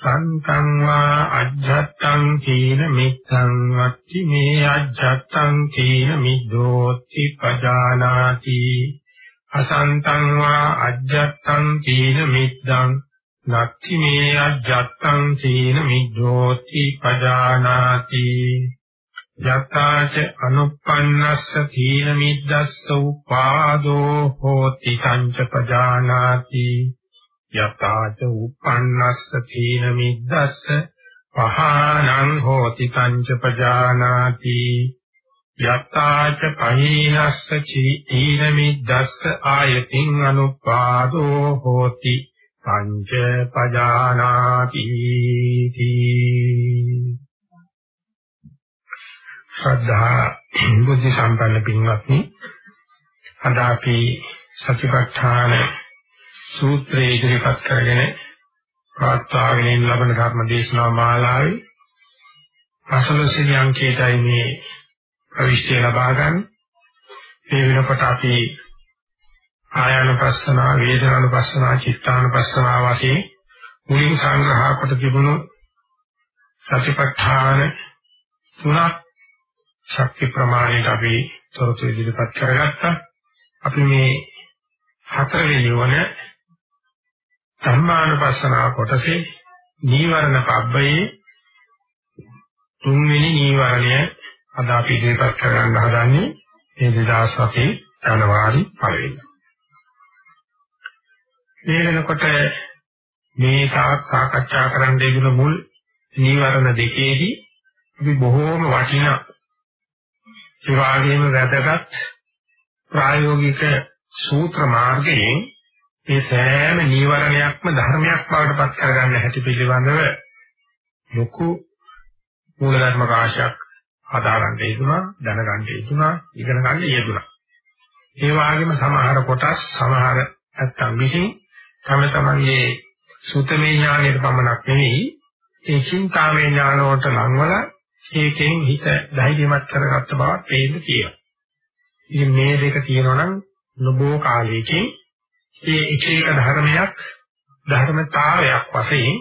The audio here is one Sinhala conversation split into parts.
සන්තං වා අජ්ජත්තං කීන මිත්තං වත්ති මේ අජ්ජත්තං කීන මිද්දෝති පජානාති. අසන්තං වා අජ්ජත්තං කීන මිද්දං නත්ති මේ අජ්ජත්තං කීන මිද්දෝති පජානාති. යතාච අනුප්පන්නස්ස කීන මිද්දස්ස උපාදෝ හෝති සංච පජානාති. යතාච උපන්නස්ස තීන මිද්දස්ස පහානං හෝති කංච පජානාති. යතාච පහීනස්ස තීන මිද්දස්ස ආයතින් අනුපාදෝ හෝති පංච පජානාති. ශ්‍රද්ධා බුද්ධ සම්පන්න පින්වත්නි අද අපි සතිපට්ඨාන සූත්‍රයේ ඉදිරිපත් කරගෙන ප්‍රාත්තාගෙන ලබන ධර්ම දේශනා මාලාවේ පසළොස්වෙනි අංකයටයි මේ ප්‍රවිෂ්ඨය ලබා ගන්න. මේ වෙනකොට අපි ආයනපස්සනා, වේදනානුපස්සනා, චිත්තානුපස්සනා වශයෙන් මුලින් සංග්‍රහ කොට තිබුණු සතිපට්ඨාන තුනක් ශක්ති ප්‍රමාණයට අපි තොරතුරු ඉදිරිපත් කරගත්තා. අපි මේ හතරවෙනි වන ධර්මානුපස්සනා කොටසේ නීවරණ පබ්බයේ තුන්වෙනි නීවරණය අද අපි ඉදිරිපත් කරගන්න හදන්නේ මේ 2007 ජනවාරි 1 වෙනිදා. මේ වෙනකොට මේ සාකච්ඡා කරන්න යෙදුණු මුල් නීවරණ දෙකේදී අපි බොහෝම වටිනා ඒ වගේම වැදගත් ප්‍රායෝගික සූත්‍ර මාර්ගයෙන් මේ සෑම නීවරණයක්ම ධර්මයක් බවට පත් කරගන්න හැටි පිළිබඳව ලොකු මූලධර්ම කාශයක් හදාගන්න යෙදුනා දැනගන්න යෙදුනා ඉගෙන ගන්න යෙදුනා ඒ වගේම සමහර කොටස් සමහර නැත්තම් විසින් තම තමන්ගේ සුතමේ ඥානයට පමණක් නෙවෙයි ඒ චින්තාමේ ඥාන වලට ලංවල ඒකෙන් හිත ධෛර්යමත් කරගත්ත බව පේන්න තියෙනවා. ඉතින් මේ දෙක තියෙනවා නම් නොබෝ කාලයකින් ඒ එක එක ධර්මයක් ධර්මතාවයක් වශයෙන්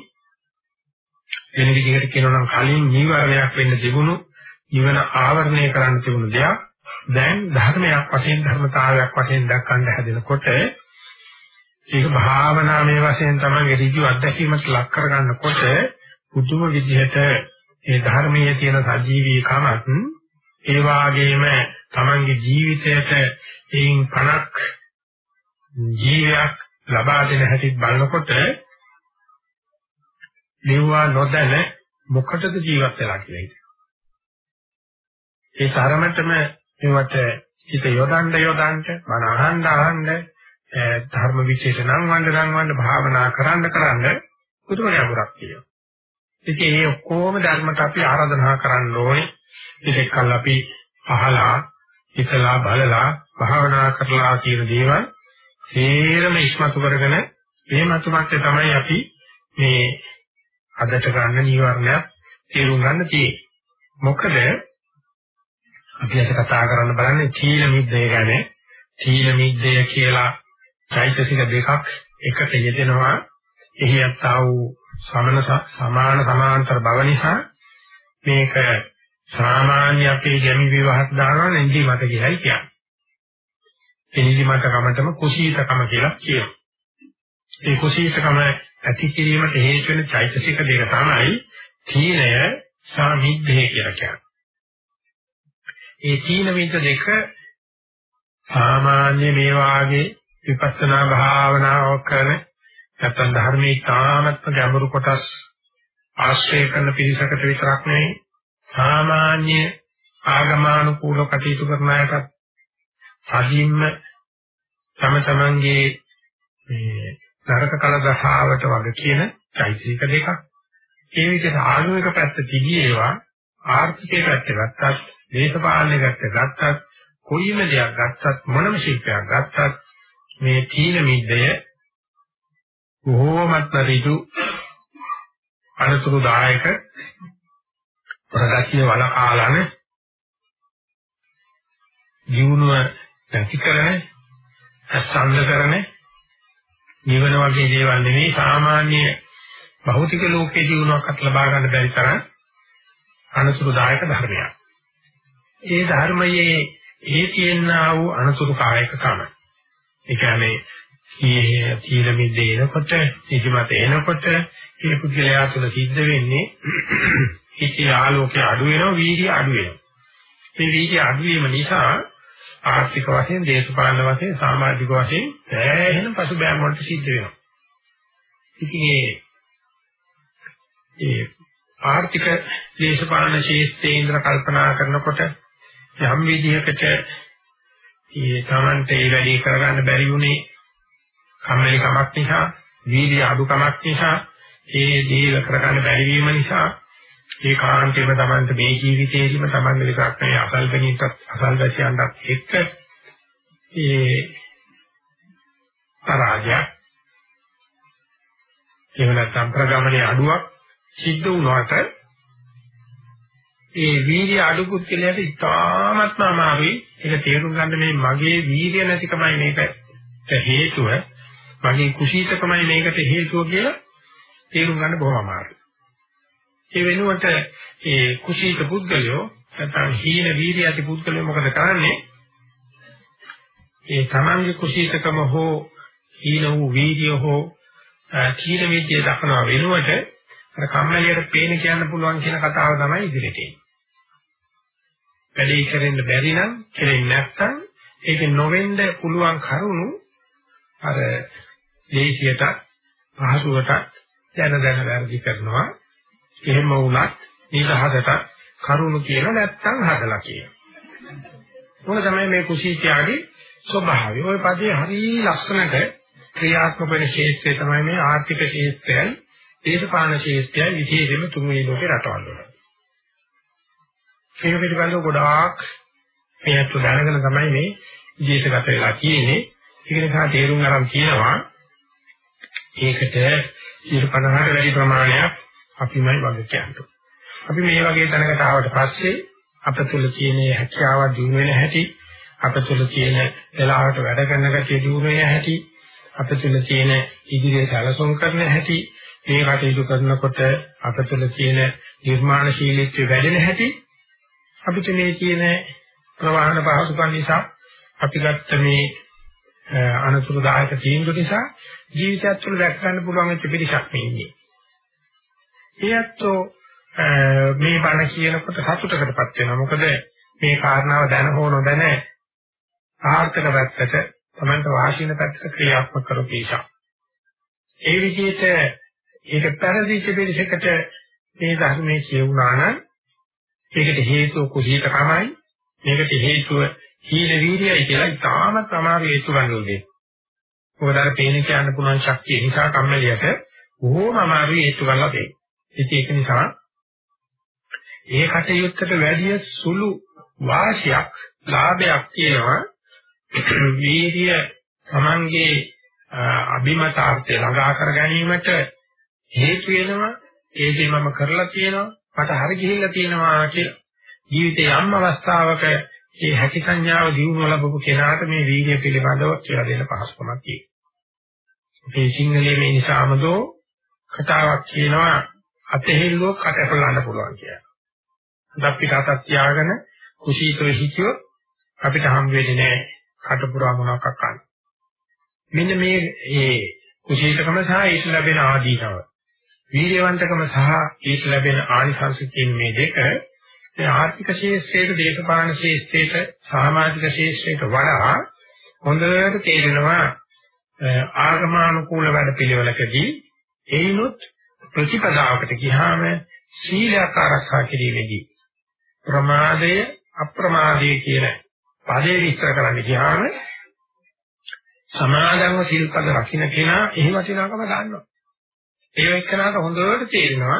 වෙන විදිහකට කියනවා නම් කලින් නීවරණයක් වෙන්න තිබුණු නිවන ආවරණය කරන්න තිබුණු දෙයක්. දැන් ධර්මයක් වශයෙන් ධර්මතාවයක් වශයෙන් දක්වන්න හැදෙනකොට ඒක භාවනාමය වශයෙන් තමයි ඍජු අත්දැකීමට ලක් කරගන්නකොට පුදුම විදිහට ඒ ධර්මයේ තියෙන සජීවීකමත් ඒ වාගේම තමන්ගේ ජීවිතයට එයින් පණක් ජීවයක් ලබා දෙන හැටි බලනකොට නිවවා නොදැන මොකටද ජීවත් වෙලා කියලා හිතෙනවා. ඒ තරමටම මේවට හිත යොදන්න යොදන්න මන අහන්න අහන්න ධර්ම විශේෂ නම් වන්න නම් වන්න භාවනා කරන්න කරන්න පුදුම යමුරක් කියනවා. ඉතින් මේ ඔක්කොම ධර්මයට අපි ආරාධනා කරන්න ඕනේ. ඒකකල් අපි අහලා හිතලා බලලා භාවනා කරලා කියන දේවල් සේරම ඉස්මතු කරගෙන මේ මතුමත්te තමයි අපි මේ අදට ගන්න නීවරණයක් තේරුම් ගන්න තියෙන්නේ. මොකද අපි අද කතා කරන්න බලන්නේ තීන මිද්දය ගැන. තීන මිද්දය කියලා චෛතසික දෙකක් එකට යෙදෙනවා. එහි යත්තා වූ සමන සමාන සමාන්තර බව නිසා මේක සාමාන්‍ය අපේ ගැමි විවාහත් දානවා නෙන්දි මත කියලායි කියන්නේ. එනිදිමතකමටම කුසීතකම කියලා කියනවා. ඒ කුසීතකම ඇති කිරීමට හේතු වෙන චෛතසික දෙක තමයි තීනය සහ මිද්දේ කියලා කියන්නේ. ඒ තීන මිද්ද දෙක සාමාන්‍ය මේ වාගේ විපස්සනා භාවනාවක් කරන නැත්නම් ධර්මයේ තාමත්ම ගැඹුරු කොටස් ආශ්‍රය කරන පිරිසකට විතරක් නෙවෙයි සාමාන්‍ය ආගමානුකූල කටයුතු කරන අයටත් සජීම්ම තම තමන්ගේ මේ නරක කල දහාවට වගේ කියන චෛතසික දෙකක්. ඒ විදිහට ආගමික පැත්ත තිබියේවා ආර්ථිකයේ පැත්ත ගත්තත් දේශපාලනයකට ගත්තත් කොයිම දෙයක් ගත්තත් මොනම ශිල්පයක් ගත්තත් මේ තීන මිද්දය බොහෝමත්ම ඍජු අනතුරුදායක ප්‍රගතිය වලකාලන ජීවුණුව නැති කරන අසංග කරන නිවන වගේ දේවල් නෙවෙයි සාමාන්‍ය භෞතික ලෝකයේ ජීවුණාවක් ලබා ගන්න බැරි තරම් අනතුරුදායක ධර්මයක්. ඒ ධර්මයේ ඒ තියෙනා වූ අනතුරු කායක කම. ඒ කියන්නේ මේ තීර මිද්දේ එනකොට, නිදිමත එනකොට, මේ පුද්ගලයා තුළ සිද්ධ වෙන්නේ හිතේ ආලෝකය අඩු වෙනවා, වීර්ය අඩු වෙනවා. මේ වීර්ය අඩු වීම නිසා ආර්ථික වශයෙන්, දේශපාලන වශයෙන්, සමාජික වශයෙන් සෑහෙන පසුබෑම් වලට සිද්ධ වෙනවා. ඉතින් ඒ ඒ ආර්ථික දේශපාලන ශේෂ්ත්‍රයේ ඉඳලා කල්පනා කරනකොට යම් විදිහකට ඒ Tamante ඒ වැඩේ කරගන්න බැරි වුණේ කම්මැලි කමක් නිසා, වීර්ය අඩු කමක් නිසා, ඒ දේ කරගන්න බැරි වීම නිසා ඒ කාන්තේම Tamante මේ ජීවිතයේදීම Tamante විකක් මේ අසල්පණීට අසල්වැසියන්ට එක්ක ඒ පරාජය එහෙම නැත්නම් ප්‍රගමනයේ අඩුවක් සිද්ධ වුණාට ඒ වීර්ය අඩු පුද්ගලයාට ඉතාමත්ම අමාරුයි. ඒක තේරුම් ගන්න මේ මගේ වීර්ය නැතිකමයි මේකට හේතුව. මගේ කුසීතකමයි මේකට හේතුව කියලා තේරුම් ගන්න බොහොම අමාරුයි. ඒ වෙනුවට ඒ කුසීත පුද්ගලයෝ නැත්නම් හීන වීර්ය ඇති පුද්ගලයෝ මොකද කරන්නේ ඒ තමන්ගේ කුසීතකම හෝ හීන වූ වීර්ය හෝ කීන විද්‍ය දක්වන වෙනුවට අර කම්මැලියට පේන කියන්න පුළුවන් කියන කතාව තමයි ඉදිරියට එන්නේ. වැඩේ කරෙන්න බැරි නම් කෙරෙන්නේ නැත්නම් ඒක නොවෙන්න පුළුවන් කරුණු අර දේශියට පහසුවට දැන දැන වැඩි කරනවා. එහෙම වුණත් නිදහසට කරුණු කියලා නැත්නම් හදලා කියන. මොන තමයි මේ කුසීතියගේ ස්වභාවය. ওই පදේ හරිය ලස්සනට ක්‍රියාත්මක වෙන ශේෂ්ත්‍රය තමයි මේ ආර්ථික ශේෂ්ත්‍රයයි දේශපාලන ශේෂ්ත්‍රයයි විශේෂයෙන්ම තුන්වෙනි ලෝකේ රටවල් වල. ඒක පිළිබඳව ගොඩාක් මේත් දැනගෙන තමයි මේ විදේශගත වෙලා තියෙන්නේ. ඒක නිසා තේරුම් ගන්න කියනවා ඒකට 50කට වැඩි ප්‍රමාණයක් අපිමයි වගේ කියන්නේ. අපි මේ වගේ තැනකට ආවට පස්සේ අප තුළ තියෙන හැකියාව දිනු වෙන හැටි අප තුළ තියෙන වෙලාවට වැඩ කරන ගැතිය දිනු වෙන හැටි අප තුළ තියෙන ඉදිරියට සැලසුම් කරන හැටි මේ කටයුතු කරනකොට අප තුළ තියෙන නිර්මාණශීලීත්වය වැඩෙන හැටි අපිට මේ කියන ප්‍රවාහන පහසුකම් නිසා අපි ගත්ත මේ අනතුරුදායක තීන්දුව නිසා ජීවිතයත් තුළ දැක් ගන්න පුළුවන් වෙච්ච පිළිසක් මේ ඉන්නේ. ඒත්තෝ මේ බණ කියනකොට සතුටකටපත් වෙනවා. මොකද මේ කාරණාව දැන හෝ නොදැන ආර්ථික පැත්තට තමන්ට වාසින පැත්තට ක්‍රියාත්මක කරපු නිසා. ඒ විදිහට ඒක පරිදිච්ච පිළිසකට මේ ධර්මයේ කියුණා නම් ඒකට හේතුව කුසීතකමයි මේකට හේතුව හීන වීර්යයි කියලා ඉතාමත් අමාරු හේතු ගන්නවා. මොකද අර පේන කියන්න පුළුවන් ශක්තිය නිසා කම්මැලියට බොහෝම අමාරු හේතු ගන්නවා දෙයි. ඉතින් ඒක නිසා ඒ කටයුත්තට වැඩි සුළු වාසියක් ලාභයක් තියෙනවා. වීර්ය තමන්ගේ අභිමතාර්ථය ළඟා කර ගැනීමට හේතු වෙනවා. ඒකේ මම කරලා තියෙනවා. මට හරි ගිහිල්ලා තියෙනවා කියලා. ජීවිතේ යම් අවස්ථාවක මේ හැකි සංඥාව දිනු ලැබපු කෙනාට මේ වීර්ය පිළිබඳව කියලා දෙන්න පහසුකමක් තියෙනවා. මේ සිංහලයේ මේ නිසාමදෝ කතාවක් කියනවා අතෙහිල්ලුව කට ඇපලන්න පුළුවන් කියලා. අපිට අතක් තියාගෙන කුසීතව හිතියොත් අපිට හම් වෙන්නේ නැහැ කට පුරා මොනවක් අක්කන්න. මෙන්න මේ ඒ කුසීතකම සහ ඊට ලැබෙන ආදීනව. වීර්යවන්තකම සහ ඊට ලැබෙන ආනිසංස කියන මේ දෙක මේ ආර්ථික ශේෂ්ත්‍රයට, දේශපාලන ශේෂ්ත්‍රයට, සමාජික ශේෂ්ත්‍රයට වඩා හොඳට තේරෙනවා ආගමානුකූල වැඩ පිළිවෙලකදී එයිනොත් ප්‍රතිපදාවකට ගියාම සීලයක් ආරක්ෂා කිරීමේදී ප්‍රමාදය අප්‍රමාදය කියන පදේ විස්තර කරන්න ගියාම සමාදන්ව සිල්පද රකින්න කෙනා එහි වටිනාකම දන්නවා. ඒ එක්කනට හොඳට තේරෙනවා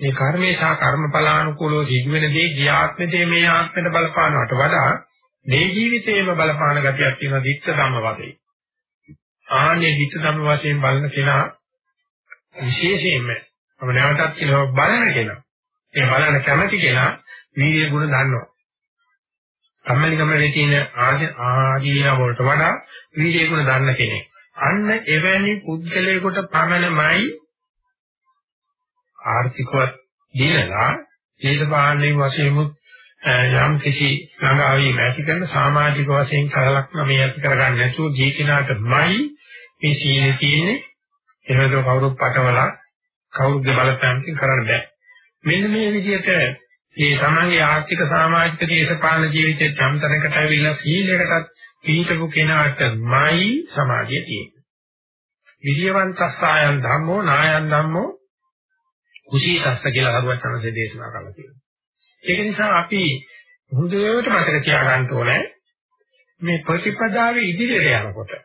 මේ කර්මේ සහ කර්මඵලානුකූලව සිදුවෙන දේ ගියාත්මයේ මේ ආත්මයට බලපානවට වඩා මේ ජීවිතේම බලපාන ගතියක් තියෙනවා දික්ක ධම්ම වශයෙන්. ආනේ දික්ක ධම්ම වශයෙන් බලන කෙනා විශේෂයෙන්ම මම නැවතත් කියනවා බලන කෙනා. ඒ බලන කැමැති කෙනා වීර්ය ගුණ දන්නවා. කම්මැලි කම්මැලි තියෙන ආදීන වලට වඩා වීර්ය ගුණ දන්න කෙනෙක්. අන්න එවැනි පුද්ගලයෙකුට පමණමයි ආර්ථිකවත් දිනලා දේශපාලනික වශයෙන් යම් කිසි ළඟාවීම ඇති කරන සමාජික වශයෙන් කරලක්ම මේ ඇති කරගන්න නැතුව ජීකිනාටමයි මේ සීලේ තියෙන්නේ එහෙමද කවුරුත් පටවලා කවුරුත් බලපෑමකින් කරන්න බෑ මෙන්න මේ විදිහට මේ තමන්ගේ ආර්ථික සමාජික දේශපාලන ජීවිතයේ චම්තරකට ඇවිල්ලා සීලයකටත් පිළිපු කෙනාටමයි සමාධිය තියෙන්නේ විද්‍යවන්තස්සයන් ධම්මෝ නායන් ධම්මෝ කුසීතස්ස කියලා හරුවත් තමයි දේශනා කරලා තියෙනවා. ඒක නිසා අපි හොඳට මතක තියාගන්න ඕනේ මේ ප්‍රතිපදාවේ ඉදිරියට යනකොට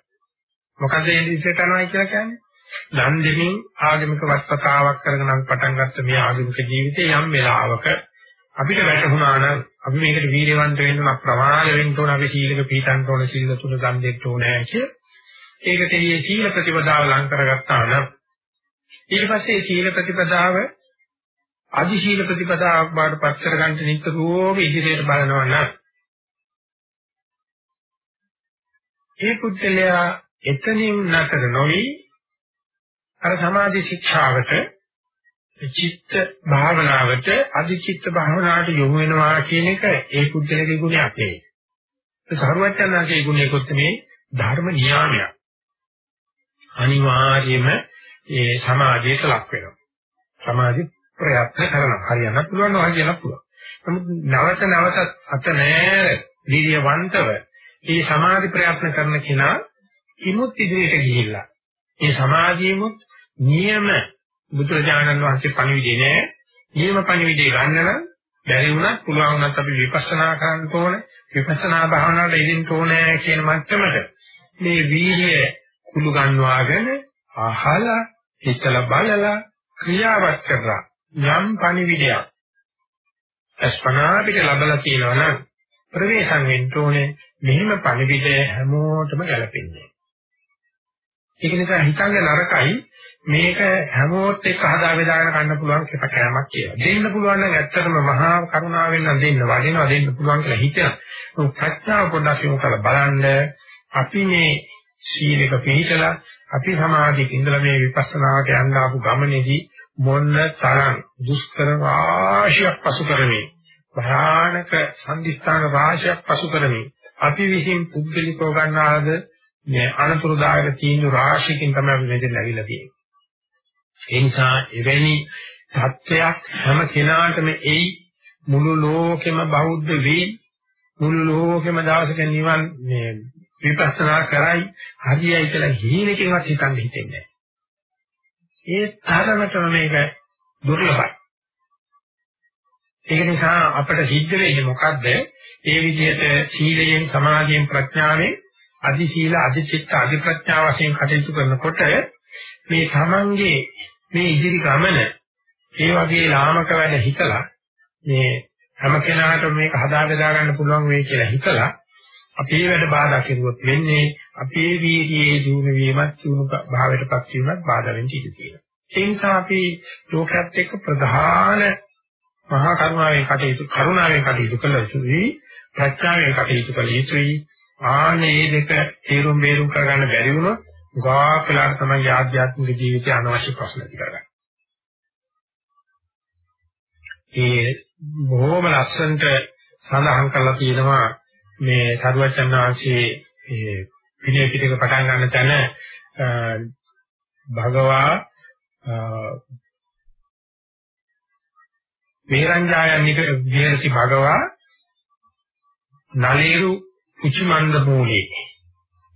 මොකද මේ ඉදිරියට යනවා කියලා කියන්නේ? දන් දෙමින් ආගමික වස්තතාවක් කරගෙන පටන් ගත්ත මේ ආගමික ජීවිතේ යම් වෙලාවක අපිට වැටහුණා නම් අපි මේකට වීරවන්ත වෙන්න නම් ප්‍රමාද වෙන්න ඕන අපි සීලක පිළිතන්ට ඕන සීල තුන දන් දෙන්න ඕනේ කිය. ඒකට මේ සීල ප්‍රතිපදාව ලං කරගත්තා නම් ඊට පස්සේ සීල ප්‍රතිපදාව අදි සීල ප්‍රතිපදාවක් බාට පත් කරගන්න නිතරම ඉදිරියට බලනවා නම් ඒ පුද්ගලයා එතනින් නතර නොවි අර සමාධි ශික්ෂාවට චිත්ත භාවනාවට අදි චිත්ත භාවනාවට යොමු වෙනවා කියන එක ඒ පුද්ගලගේ ගුණයක් නෙවෙයි. ඒ සරුවචනාගේ ගුණයකොත් මේ ධර්ම නියාමයක්. අනිවාර්යයෙන්ම ඒ සමාධියට ලක් වෙනවා. සමාධි ප්‍රයත්න කරනවා. හරියන්නත් පුළුවන් නෝ හරියන්නත් පුළුවන්. නමුත් නැවත නැවතත් අත නෑර වීර්යවන්තව මේ සමාධි ප්‍රයත්න කරන කෙනා ඉමුත් ඉදිරියට ගිහිල්ලා මේ සමාධියමුත් නියම බුදුරජාණන් වහන්සේ පණිවිඩේ නෑ. නියම පණිවිඩේ ගන්න නම් බැරි වුණත් පුළුවන් වුණත් අපි විපස්සනා කරන්න ඕනේ. විපස්සනා භාවනාවට ඉදින්න ඕනේ කියන මට්ටමට මේ වීර්යය කුළු ගන්නවාගෙන අහලා හිතලා බලලා ක්‍රියාවත් කරලා යම් පණිවිඩයක් අස්පනා පිට ලැබලා තියෙනවා නම් ප්‍රවේශම් වෙන්න ඕනේ මෙහිම පණිවිඩය හැමෝටම ගැලපෙන්නේ. ඒක නිසා හිතන්නේ නරකයි මේක හැමෝත් එක්ක හදා බෙදාගෙන ගන්න පුළුවන් කැපකෑමක් කියලා. දෙන්න පුළුවන් නම් ඇත්තටම මහා කරුණාවෙන් නම් දෙන්න වදිනවා දෙන්න පුළුවන් කියලා හිතන. ප්‍රඥාව පොඩ්ඩක් යොමු කරලා බලන්න අපි මේ සීලක පිළිතලා අපි සමාධියක ඉඳලා මේ විපස්සනාවට යන්න ආපු ගමනේදී මොන්න තරම් දුෂ්කර රාශියක් පසු කරමින් භයානක සංදිස්ථාන රාශියක් පසු කරමින් අපි විසින් පුද්ගලිකව ගන්නාද මේ අනතුරුදායක තීන්දුව රාශියකින් තමයි අපි මෙතන ලැබිලා තියෙන්නේ. ඒ නිසා එවැනි සත්‍යයක් හැම කෙනාටම එයි මුළු ලෝකෙම බෞද්ධ වෙයි මුළු ලෝකෙම දවසක නිවන් මේ විපස්සනා කරයි හරියයි කියලා හීනකින්වත් හිතන්න හිතෙන්නේ ඒ තරමටම මේක දුර්ලභයි. ඒක නිසා අපිට සිද්ධ වෙන්නේ මොකද්ද? ඒ විදිහට සීලයෙන් සමාධියෙන් ප්‍රඥාවෙන් අදි සීල අදි චිත්ත අදි ප්‍රඥා වශයෙන් කටයුතු කරනකොට මේ තමන්ගේ මේ ඉදිරි ගමන ඒ වගේ ලාමක වැඩ හිතලා මේ හැම කෙනාටම මේක හදා බෙදා ගන්න පුළුවන් වෙයි කියලා හිතලා අපේ වැඩ බාධා කෙරුවොත් වෙන්නේ අපේ වීර්යයේ දිනු වීමත් දිනු භාවයටපත් වීමත් බාධා වෙන්න ඉඩ තියෙනවා. ඒ නිසා අපි ලෝකයේත් එක්ක ප්‍රධාන මහා කරුණාවෙන් කටයුතු කරුණාවෙන් කටයුතු කළ යුතුයි ප්‍රඥාවෙන් කටයුතු කළ යුතුයි ආනේ දෙක තේරුම් බේරුම් කරගන්න බැරි වුණොත් ගාක් වෙලාවට තමයි ආධ්‍යාත්මික ජීවිතය අනවශ්‍ය ප්‍රශ්න ඇති කරගන්නේ. ඒ බොහොම ලස්සනට සඳහන් කරලා තියෙනවා මේ සරුවචන් වහන්සේ මේ විනය පිටක පටන් ගන්න තැන භගවා වේරංජායනික විහෙරති භගවා නලේරු කුචිමන්ද මූලේ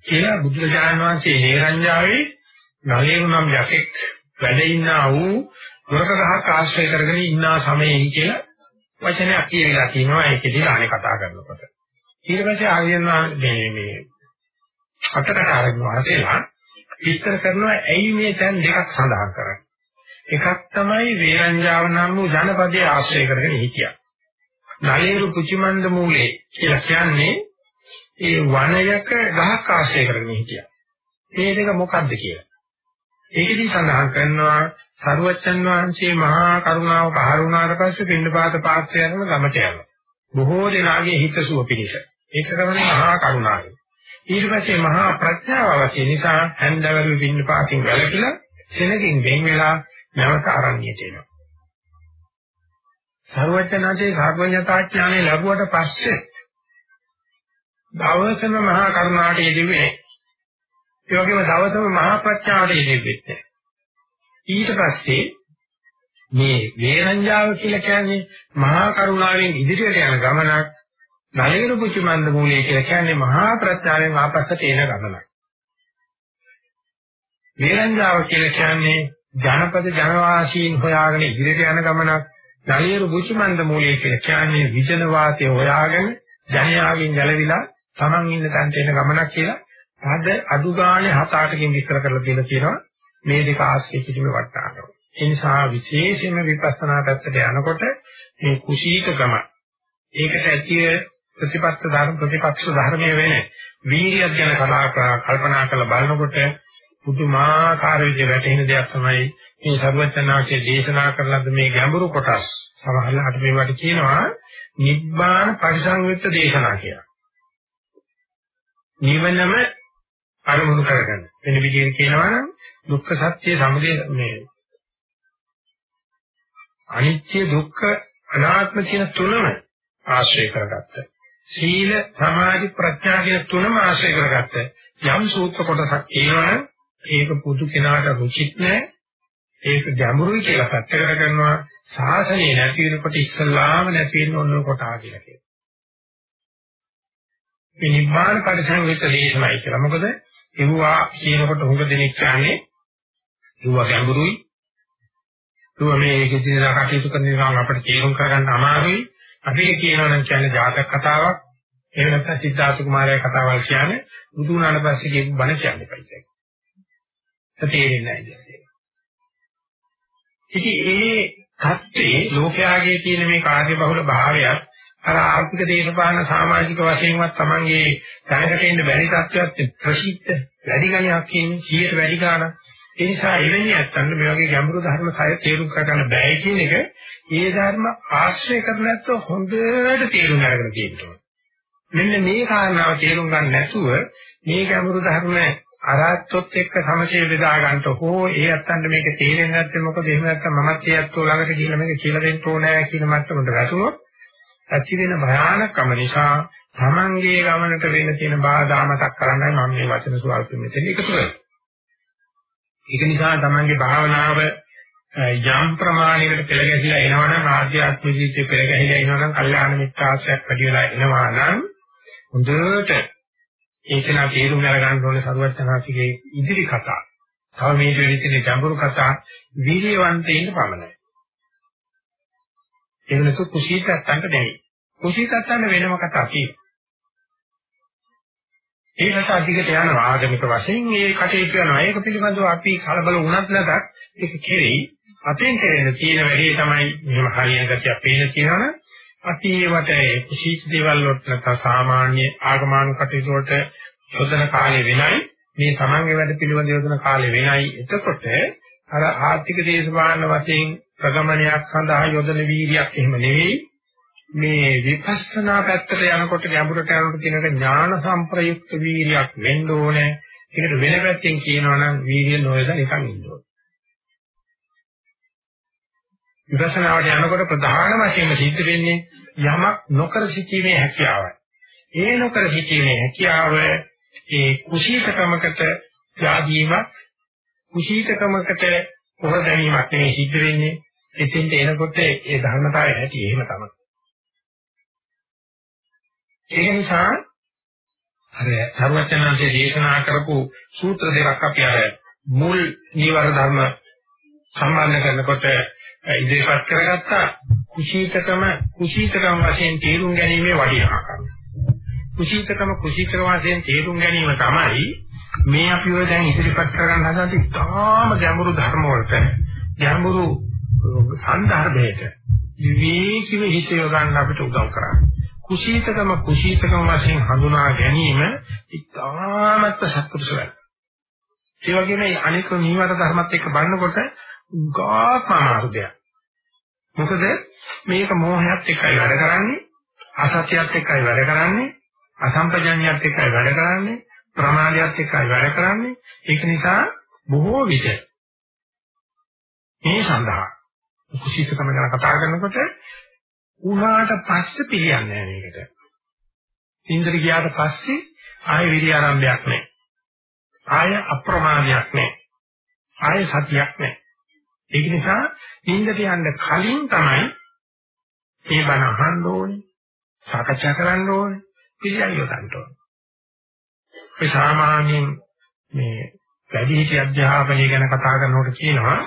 කියලා බුදුරජාණන් වහන්සේ හේරංජාවේ නලේරු නම් යකෙක් වැඩ ඉන්නා වූ දුරක ගහක් ආශ්‍රය කරගෙන ඉන්නා සමයේ කියලා වචනයක් කියලා කියනවා ඒකේදී අනේ කතා කරනකොට ඊට පස්සේ ආර්යයන් මේ මේ අටකටාරන් වහන්සේලා විස්තර කරනවා ඇයි මේ තැන් දෙකක් සඳහන් කරන්නේ. එකක් තමයි වේරංජාව නම් වූ ජනපදයේ ආශ්‍රය කරගෙන හිටියා. නලේරු කුචිමන්ද මූලේ කියලා කියන්නේ ඒ වනයක ගහක් ආශ්‍රය කරගෙන හිටියා. මේ දෙක මොකක්ද කියලා. ඒකෙදි සඳහන් කරනවා සරුවච්චන් වහන්සේ මහා කරුණාව පහළ වුණාට පස්සේ පින්නපාත පාත්‍රය යන ගමට යනවා. බොහෝ දෙනාගේ හිතසුව පිණිස. ඒක තමයි මහා කරුණාව. ඊට පස්සේ මහා ප්‍රඥාව අවශ්‍ය නිසා හැන්දවරු පින්නපාතින් වැළකීලා සෙනගින් වෙන් වෙලා නැවත ආරණ්‍යයට එනවා. සර්වඥාන්සේ සාර්වඥතාඥානෙ ලැබුවට පස්සේ දවසම මහා කරුණාට යෙදුවේ ඒ වගේම දවසම මහා ප්‍රඥාවට යෙදුවෙත් ඊට පස්සේ මේ වේරංජාව කියලා කියන්නේ මහා කරුණාවෙන් ඉදිරියට යන ගමනක් නලේරු පුචිමන්ද මූලයේ කියලා කියන්නේ මහා ප්‍රඥාවෙන් ආපස්සට එන ගමනක්. වේරංජාව කියලා කියන්නේ ජනපද ජනවාසීන් හොයාගෙන ඉදිරියට යන ගමනක් නලියරු බුචිමන්ද මූලයේ කියලා කියන්නේ විජන වාතය හොයාගෙන ජනයාගෙන් ගැලවිලා Taman ඉන්න තැනට එන ගමනක් කියලා අද අඩු ගානේ හත අටකින් විස්තර කරලා කියලා තියෙනවා මේ දෙක ආශ්‍රය කිරීම වටානවා. ඒ නිසා විශේෂයෙන්ම විපස්සනා පැත්තට යනකොට මේ කුසීතකම ඒකට ඇති ප්‍රතිපත්ත ධර්ම ප්‍රතිපක්ෂ ධර්මයේ වෙන වීර්යයක් ගැන කල්පනා කරලා බලනකොට පුදුමාකාර විදිහට වැටෙන දෙයක් තමයි මේ සර්වචනාංශයේ දේශනා කරලද මේ ගැඹුරු කොටස් සමහරවිට මේවට කියනවා නිබ්බාන පරිසංයුක්ත දේශනා කියලා. නිවනම අරමුණු කරගන්න. වෙන විදිහට කියනවා නම් දුක්ඛ සත්‍ය සමුදය මේ අනිත්‍ය දුක්ඛ අනාත්ම කියන තුනම ආශ්‍රය කරගත්ත. සීල සමාධි ප්‍රඥා කියන තුනම ආශ්‍රය කරගත්ත. යම් සූත්‍ර කොටසක් කියනවනම් ඒක පුදු කෙනාට රුචිත් නැහැ. ඒක ගැඹුරුයි කියලා පැත්තකට කරනවා. සාසනේ නැති වෙනකොට ඉස්සල්ලාම නැති වෙන ඕන කොටා කියලා කියනවා. මේ නිබ්බාන පරිසංවිත දේශනයි කියලා. මොකද ඒවා කියනකොට හුඟ දෙනෙක් කියන්නේ ඒවා ගැඹුරුයි. ඒවා මේ කිසිදා කටයුතු කරන නිසා අපිට තේරුම් කරගන්න අමාරුයි. අපිට කියනවා නම් කියන්නේ ජාතක කතාවක්. එහෙම නැත්නම් සිද්ධාර්ථ කුමාරයා කතාවල් කියන්නේ බුදු වුණාට පස්සේ කියපු බණ කියන්නේ පයිසයි. තේරෙන්නේ නැහැ ඉතින් ඒ தත්ත්වේ ලෝකයාගේ තියෙන මේ කාර්යබහුල භාවයත් අර ආර්ථික දේශපාලන සමාජික වශයෙන්වත් Tamange දැනකට ඉන්න බැරි තත්ත්වයක් ප්‍රසිද්ධ වැඩි ගණයක් කියන්නේ 100ට වැඩි ගණක්. ඒ නිසා එවැනි අත්දැකීම් මේ වගේ ගැඹුරු ධර්ම සය තේරුම් කරගන්න බෑ කියන එක ඒ ධර්ම ආශ්‍රය කරන නැත්නම් හොඳට තේරුම් අරගෙන තියෙනවා මෙන්න මේ කාරණාව තේරුම් ගන්න නැතුව මේ ගැඹුරු ධර්ම අරහත්ත්වත් එක්ක සමසේ බෙදා ගන්නට හෝ ඒ අත්තන්ට මේක තේරෙන්නේ නැත්නම් මොකද එහෙම නැත්නම් මමත් ඒ අත්තෝ ළඟට ගිහිල්ලා මේක කියලා දෙන්න ඕනෑ කියන මට්ටමට වැටුනොත් ඇති වෙන භයානකම නිසා තමන්ගේ ගමනට වෙන තියෙන බාධා මතක් කරන්නයි මම මේ වචන සුවල්ප මෙතන එකතු කරන්නේ. ඒක නිසා තමන්ගේ භාවනාව යම් ප්‍රමාණයකට පෙළ ගැහිලා එනවනම් ආධ්‍යාත්මික ජීවිතේ පෙළ ගැහිලා එනවනම් කල්යාණ මිත්‍යාශයක් වැඩි වෙලා එනවා නම් හොඳට ඒක නා තේරුම් ගන්න ඕනේ සරුවචනාසිකේ ඉදිරි කතා. තව මේ දෙවිතිනේ ගැඹුරු කතා වීර්යවන්තයින් පමණයි. ඒක නසු කුසීතත්තන්ට දෙයි. කුසීතත්තන්ට වෙනම කතා තියෙනවා. ඒකට අධිකට යනවා ආගමික වශයෙන් මේ කටයුතු කරනවා. ඒක පිළිබඳව අපි කලබල වුණත් නැතත් ඒක කෙරෙයි. අපෙන් කෙරෙන තියෙන වැඩේ තමයි මෙහෙම හරියන ගැතිය පේන තියෙනවනේ අපි ඒවට කුසීත දේවල් වලට නැත්නම් සාමාන්‍ය ආගමන කටයුතු වලට යොදන කාලය වෙනයි මේ තමන්ගේ වැඩ පිළිවෙල යොදන කාලය වෙනයි එතකොට අර ආර්ථික දේශපාලන වශයෙන් ප්‍රගමනයක් සඳහා යොදන වීර්යයක් එහෙම නෙවෙයි මේ විපස්සනා පැත්තට යනකොට ගැඹුරට යනකොට තියෙනක ඥාන සංප්‍රයුක්ත වීර්යයක් වෙන්න ඕනේ ඒකට වෙන පැත්තෙන් කියනවා නම් වීර්ය නොයද නිකන් ඉන්න ඕනේ විපස්සනාවට යනකොට ප්‍රධාන වශයෙන්ම සිද්ධ වෙන්නේ යමක් නොකර සිටීමේ හැකියාවයි. ඒ නොකර සිටීමේ හැකියාව ඒ කුසීතකමකට ත්‍යාගීමක් කුසීතකමකට පොර දැමීමක් නෙවෙයි සිද්ධ වෙන්නේ. එතෙන්ට එනකොට ඒ ධර්මතාවය ඇති එහෙම තමයි. ඒ නිසා අර සර්වචනන්සේ දේශනා කරපු සූත්‍ර දෙකක් අපි අර මුල් නීවර ධර්ම සම්බන්ධ කරනකොට ඉදිරිපත් කරගත්තා කුසීතකම කුසීතකම වශයෙන් තේරුම් ගැනීමේ වටිනාකම. කුසීතකම කුසීතකම වශයෙන් තේරුම් ගැනීම තමයි මේ අපි ඔය දැන් ඉදිරිපත් කරගන්න හදන ඉතාම ගැඹුරු ධර්ම වලට ගැඹුරු සන්දර්භයට විවේකීව හිත යොදන්න අපිට උදව් කරන්නේ. කුසීතකම කුසීතකම වශයෙන් හඳුනා ගැනීම ඉතාමත් සත්පුරුෂ වැඩ. ඒ වගේම අනික නීවර ධර්මත් එක්ක බලනකොට ගාත් අමාරු දෙයක්. මොකද මේක මෝහයත් එක්කයි වැඩ කරන්නේ, අසත්‍යයත් එක්කයි වැඩ කරන්නේ, අසම්පජඤ්ඤයත් එක්කයි වැඩ කරන්නේ, ප්‍රමාදයත් එක්කයි වැඩ කරන්නේ. ඒක නිසා බොහෝ විට මේ සඳහා කුසීතකම ගැන කතා කරනකොට උනාට පස්සේ පිළියන්නේ නැහැ මේකට. ඉන්ද්‍ර ගියාට පස්සේ ආයෙ විරි ආරම්භයක් නැහැ. ආයෙ අප්‍රමාණයක් නැහැ. ආයෙ සතියක් නැහැ. ඒක නිසා ඉන්ද්‍ර යන්න කලින් තමයි මේ බණ අහන්න ඕනේ. සාකච්ඡා කරන්න ඕනේ. පිළියම් යොදන්න ඕනේ. ඒ සාමාන්‍යයෙන් මේ වැඩිහිටි අධ්‍යාපනය ගැන කතා කරනකොට කියනවා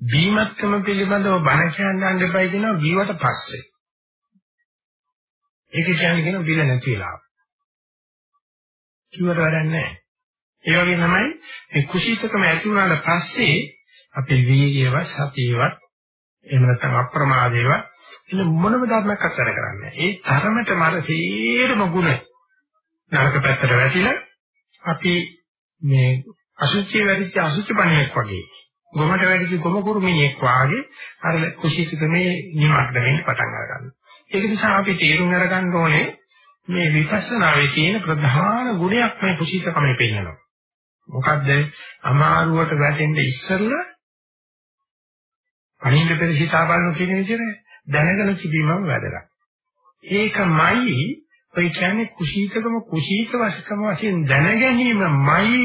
බීමත්කම පිළිබඳව බණ කියන්න යන්න එපයි කියනවා බීවට පස්සේ. ඒක කියන්නේ කියන බිල නැති වෙලාව. කිව්වට වැඩක් නැහැ. ඒ වගේ තමයි මේ කුසීතකම ඇති වුණාට පස්සේ අපේ වීර්යවත් සතියවත් එහෙම නැත්නම් අප්‍රමාදේවත් එන මොනම ධර්මයක් අත්හැර කරන්නේ ඒ තරමටම අර සීරම ගුණ නරක පැත්තට වැටිලා අපි මේ අසුචි වැඩිච්ච අසුචි පණියක් වගේ ගොමට වැඩිච්ච ගොම කුරුමිනියෙක් වාගේ අර කුසීතකමේ නිමග්න වෙන්න පටන් ගන්නවා. ඒක නිසා අපි තේරුම් අරගන්න ඕනේ මේ විපස්සනාවේ තියෙන ප්‍රධාන ගුණයක් මේ කුසීතකමේ පෙන්නනවා. මොකද්ද? අමාරුවට වැටෙන්න ඉස්සෙල්ලා අනින්න පෙර හිතා බලන කියන විදිහට දැනගෙන තිබීමම වැදගත්. ඒකමයි ඔය කියන්නේ කුසීතකම කුසීත වශකම වශයෙන් දැන ගැනීමමයි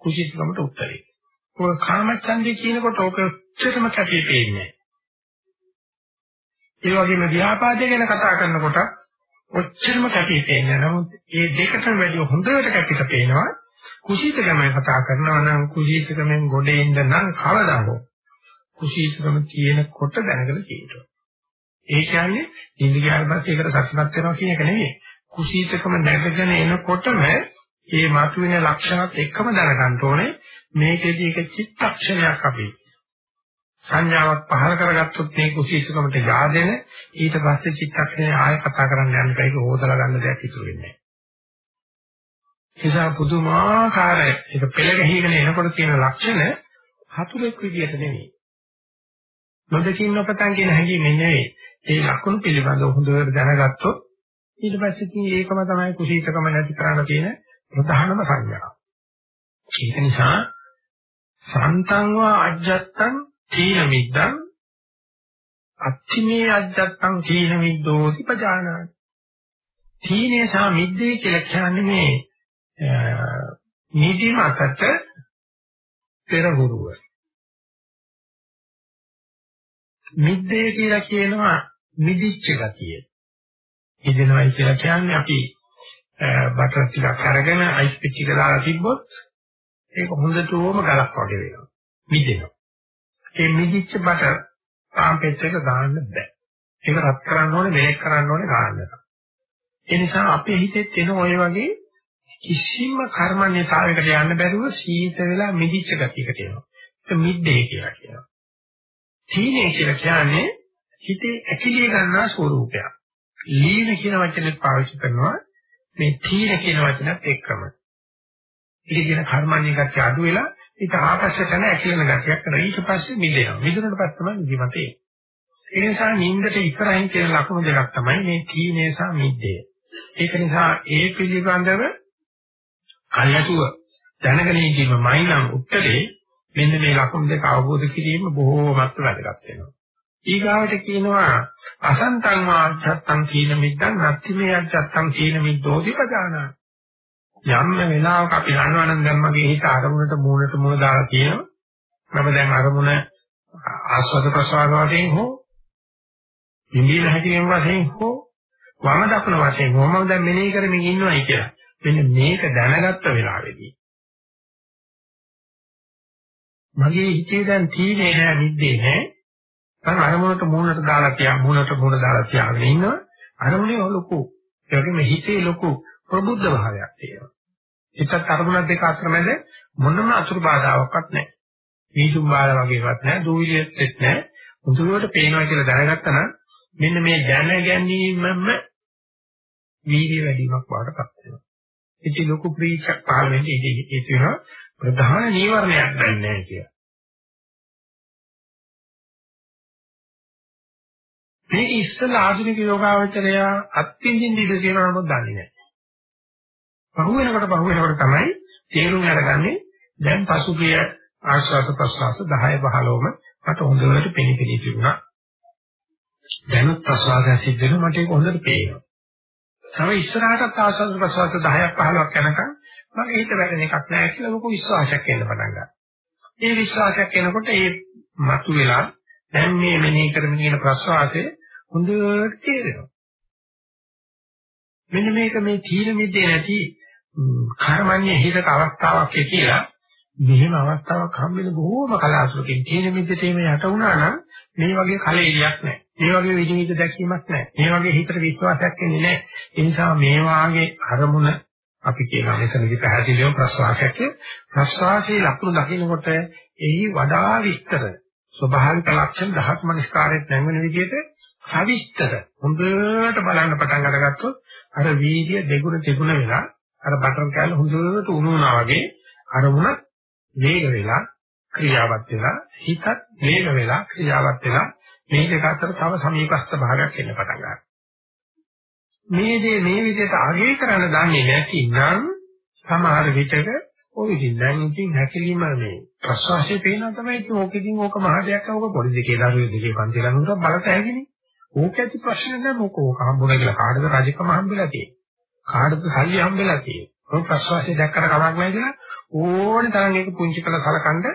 කුසීතකමට උත්තරේ. ඔය කාමච්ඡන්දේ කියනකොට ඕක උච්චතම කැපී පෙනෙන්නේ. ඒ වගේම ව්‍යාපාදය ගැන කතා කරනකොට ඔච්චරම කැපී පෙනෙන්නේ. නමුත් මේ දෙකටම වැඩි හොඳට කැපිට පේනවා. කුසීතකම කතා කරනවා නම් කුසීතකමෙන් ගොඩේින්ද නම් කවදා හෝ කුසීතකම තියෙනකොට දැනගෙන තියෙනවා. ඒ කියන්නේ නිදි ගියාට පස්සේ ඒකට සතුටක් වෙනවා කියන එක නෙවෙයි. කුසීතකම නැගගෙන එනකොටම මේ මතුවෙන ලක්ෂණත් එක්කම දැනගන්න ඕනේ මේකෙදි එක චිත්තක්ෂණයක් අපි සංඥාවක් පහල කරගත්තොත් මේ කුසීසකමට yaadෙන ඊට පස්සේ චිත්තක්ෂණය ආයෙ කතා කරන්න යන්න බෑ ඒක හොදලා ගන්න දෙයක් ඉතුරු වෙන්නේ නැහැ. ඒසා පුදුමාකාර ඒක පෙළ ගැහිගෙන එනකොට තියෙන ලක්ෂණ හතුරෙක් විදියට නෙමෙයි. නොදකින් නොපතන් කියන හැඟීමෙන් නෙවෙයි. ඒ ලක්ෂණ පිළිබඳව හොඳට දැනගත්තොත් ඊට පස්සේ තියෙන ඒකම තමයි කුසීසකම නැති කරන්න තියෙන ප්‍රධානම සංඥාව. ඒක නිසා සන්තං වා අජ්ජත්තං තීන මිද්දං අත්තිමේ අජ්ජත්තං තීන මිද්දෝති පජානාති. තීනේ සහ මිද්දේ කියලා කියන්නේ මේ නිදි මතට පෙරහුරුව. මිද්දේ කියලා කියනවා මිදිච්ච ගතිය. ඉදෙනවයි කියලා කියන්නේ අපි බටර් ටිකක් අරගෙන අයිස් පිට් එක දාලා තිබ්බොත් ඒක හොඳටම ගලක් වගේ වෙනවා. මිදෙනවා. ඒ මිදිච්ච බට පාම්පෙත් එක ගන්න බෑ. ඒක රත් කරන්න ඕනේ, මෙලෙක් කරන්න ඕනේ ගන්නට. ඒ නිසා අපේ හිතෙත් එන ඔය වගේ කිසිම කර්මන්‍යතාවයකට යන්න බැරුව සීත වෙලා මිදිච්ච ගතියකට එනවා. ඒක මිද්දේ කියලා කියනවා. තීනේ කියලා කියන්නේ හිතේ ඇකිලිය ගන්නා ස්වરૂපයක්. ලීන කියන වචනේ පාවිච්චි කරනවා මේ තීන කියන වචනත් එක්කම. ඉතින් කියන කර්මන්නේ ගැටි අඩු වෙලා ඒක ආපස්සට යන ඇකිලෙන ගැටියක් කරලා ඊට පස්සේ මිදෙනවා. මිදුණට පස්සේ තමයි නිදිමතේ. ඒ නිසා නිින්දට ඉතරයින් කියන ලක්ෂණ දෙකක් තමයි මේ තීනේ සහ මිද්දේ. ඒක නිසා ඒ පිළිබඳව කල්යතුව දැනගෙන ඉඳීමයි නම් උත්තරේ මෙන්න මේ ලක්ෂණ දෙක අවබෝධ කිරීම බොහෝමත් වැදගත් වෙනවා. ඊගාවට කියනවා අසන්තං වාචත්තං කීන මිද්දං නත්ති මේ අච්ඡත්තං කීන මිද්දෝති පදානා යම් වෙලාවක අපි දන්නවා නම් දැන් මගේ හිත අරමුණට මූණට මූණ දාලා තියෙනවා. මම දැන් අරමුණ ආස්වාද ප්‍රසවාස වශයෙන් හෝ නිමිල හැකීම් වශයෙන් හෝ වම දකුණ වශයෙන් හෝ මම දැන් මෙනෙහි කරමින් ඉන්නවයි කියලා. මෙන්න මේක දැනගත්ත වෙලාවේදී මගේ හිතේ දැන් තීනේ නෑ නිද්දේ නෑ. මම අරමුණට මූණට දාලා තියා මූණට මූණ දාලා තියාගෙන ඉන්නවා. අරමුණේ ලොකු. ඒ වගේම හිතේ ලොකු ප්‍රබුද්ධ භාවයක් තියෙනවා. හිතත් අරමුණක් දෙක අතර මැද මොනම අතුරු බාධාවක්වත් නැහැ. වීදුම් බාල වගේවත් නැහැ, දූවිලියෙත් නැහැ. මුදුවට පේනවා කියලා දැනගත්තා නම් මෙන්න මේ දැන ගැනීමම වීර්ය වැඩිවීමක් වඩපත් වෙනවා. ඉතින් ලොකු ප්‍රීතියක් පහළ වෙන්නේ ඒ තියෙනවා ප්‍රධාන නීවරණයක් නැහැ කියලා. මේ ඉස්සලා ආධුනික යෝගාවචරය අත්විඳින්න ඉඩ තියෙනවා නමුත් දන්නේ නැහැ. පහු වෙනකොට පහු වෙනකොට තමයි තේරුම් අරගන්නේ දැන් පසුගිය ආශ්වාස ප්‍රශ්වාස 10 15ම මට හොඳට පෙනිපෙනී තිබුණා. දැනුත් ප්‍රශ්වාසය සිද්ධ වෙනවා මට ඒක හොඳට පේනවා. තව ඉස්සරහටත් ආශ්වාස ප්‍රශ්වාස 10ක් 15ක් යනකම් මගේ හිත වැඩෙන එකක් නෑ කියලා ලොකු විශ්වාසයක් එන්න පටන් ගන්නවා. ඒ විශ්වාසයක් එනකොට ඒ මතුවෙලා දැන් මේ මෙනෙහි කරමින් ඉන්න ප්‍රශ්වාසය හොඳට තේරෙනවා. මෙන්න මේක මේ තීන මිද්දේ නැති කර්මන්නේ හිතක අවස්ථාවක් කියලා මෙහෙම අවස්ථාවක් හම්බෙන්න බොහෝම කලාසුරකින් තීන මිද්දේ තේම යට වුණා නම් මේ වගේ කලෙලියක් නැහැ. මේ වගේ විදිහට දැකීමක් නැහැ. මේ වගේ හිතට විශ්වාසයක් එන්නේ නැහැ. ඒ නිසා මේ වාගේ අරමුණ අපි කියනවා මෙතනදි පැහැදිලිව ප්‍රසවාසයක් ප්‍රසවාසයේ ලක්ෂණ දකිනකොට එහි වඩා විස්තර ස්වභාවික ලක්ෂණ දහක් මනස්කාරයෙන් නැංවෙන විදිහට සවිස්තර හොඳට බලන්න පටන් අරගත්තොත් අර වීර්ය දෙගුණ තිබුණ වෙලා අර බටර් කෑල්ල හොඳට උණු වුණා වගේ අරමුණ වේග වෙලා ක්‍රියාවත් වෙලා හිතත් වේග වෙලා ක්‍රියාවත් වෙලා මේ දෙක අතර තව සමීපස්ත භාගයක් එන්න පටන් ගන්නවා. මේ දේ මේ විදිහට අගය කරන්න දන්නේ නැතිනම් සමහර විටක ඔය ඉතින් දැන් ඉතින් හැකලීම මේ ප්‍රසවාසයේ පේනවා තමයි ඉතින් ඕකෙකින් ඕක මහ දෙයක් ඕක පොඩි දෙකේ දරුවෝ දෙකේ පන්ති ළඟට බලත හැකිනේ. ඕක ඇති ප්‍රශ්න නෑ මොක ඕක හම්බුනා කියලා කාටද රජකම හම්බෙලා තියෙන්නේ. කාටද සල්ලි හම්බෙලා තියෙන්නේ. ඔය ප්‍රසවාසයේ දැක්කට කමක් නැහැ කියලා ඕනේ තරම් ඒක පුංචි කළ සලකන්න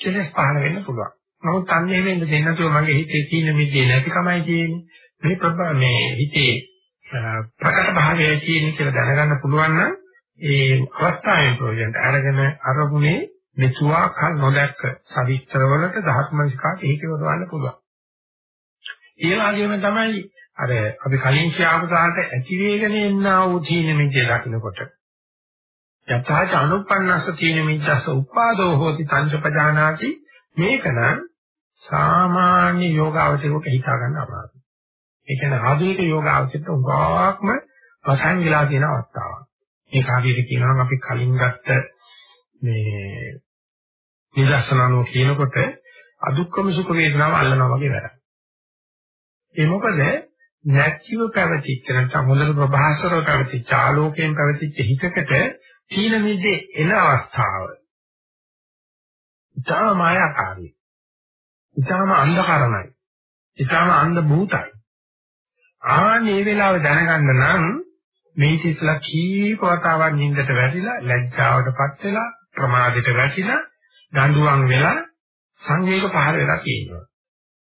කෙලස් පහළ වෙන්න පුළුවන්. නමුත් අන්න එහෙම ඉඳ දෙන්නතෝ මගේ හිතේ තියෙන මිදේ නැතිකමයි තියෙන්නේ. මේ ප්‍රබ මේ හිතේ ප්‍රකට භාවය තියෙන කියලා දැනගන්න පුළුවන් නම් ඒ අවස්ථාවේ ප්‍රයෝජනට අරගෙන අරමුණේ මෙතුවා කල් නොදැක්ක සවිස්තර වලට දහස්මනිකාට ඒකව දාන්න පුළුවන්. ඒ වගේම තමයි අර අපි කලින් කියපු දාට ඇති වේගන එන්නා වූ තීන මිද්‍ය දකින්නකොට යථාච අනුපන්නස්ස තීන මිද්දස්ස උපාදෝ හෝති පංචපජානාති මේකනම් සාමාන්‍ය යෝගාවචරයට හිතා ගන්න අමාරුයි. ඒ කියන්නේ ආධුනික යෝගාවචරයට උගාවක්ම වසන් වෙලා තියෙන අවස්ථාවක්. ඒක හරියට කියනවා නම් අපි කලින් ගත්ත මේ නිදර්ශනano කියනකොට අදුක්කම සුඛ වේදනාව අල්ලනවා වගේ වැඩක්. ඒ මොකද නැතිව පැවතිච්ච නැත්නම් හොඳට ප්‍රභාසරව පැවතිච්ච ආලෝකයෙන් පැවතිච්ච හිතකට තීන මිදේ එන අවස්ථාව. ඊටම මායාකාරී. ඊටම අන්ධකාරණයි. ඊටම අන්ධ භූතයි. ආනේ වෙලාව දැනගන්න නම් මේ ඉතිස්ලා කීප වතාවක් නින්දට වැටිලා ලැජ්ජාවටපත් වෙලා ප්‍රමාදයට වැටිලා දඬුවම් වෙලා සංවේග පහළ වෙලා කියනවා.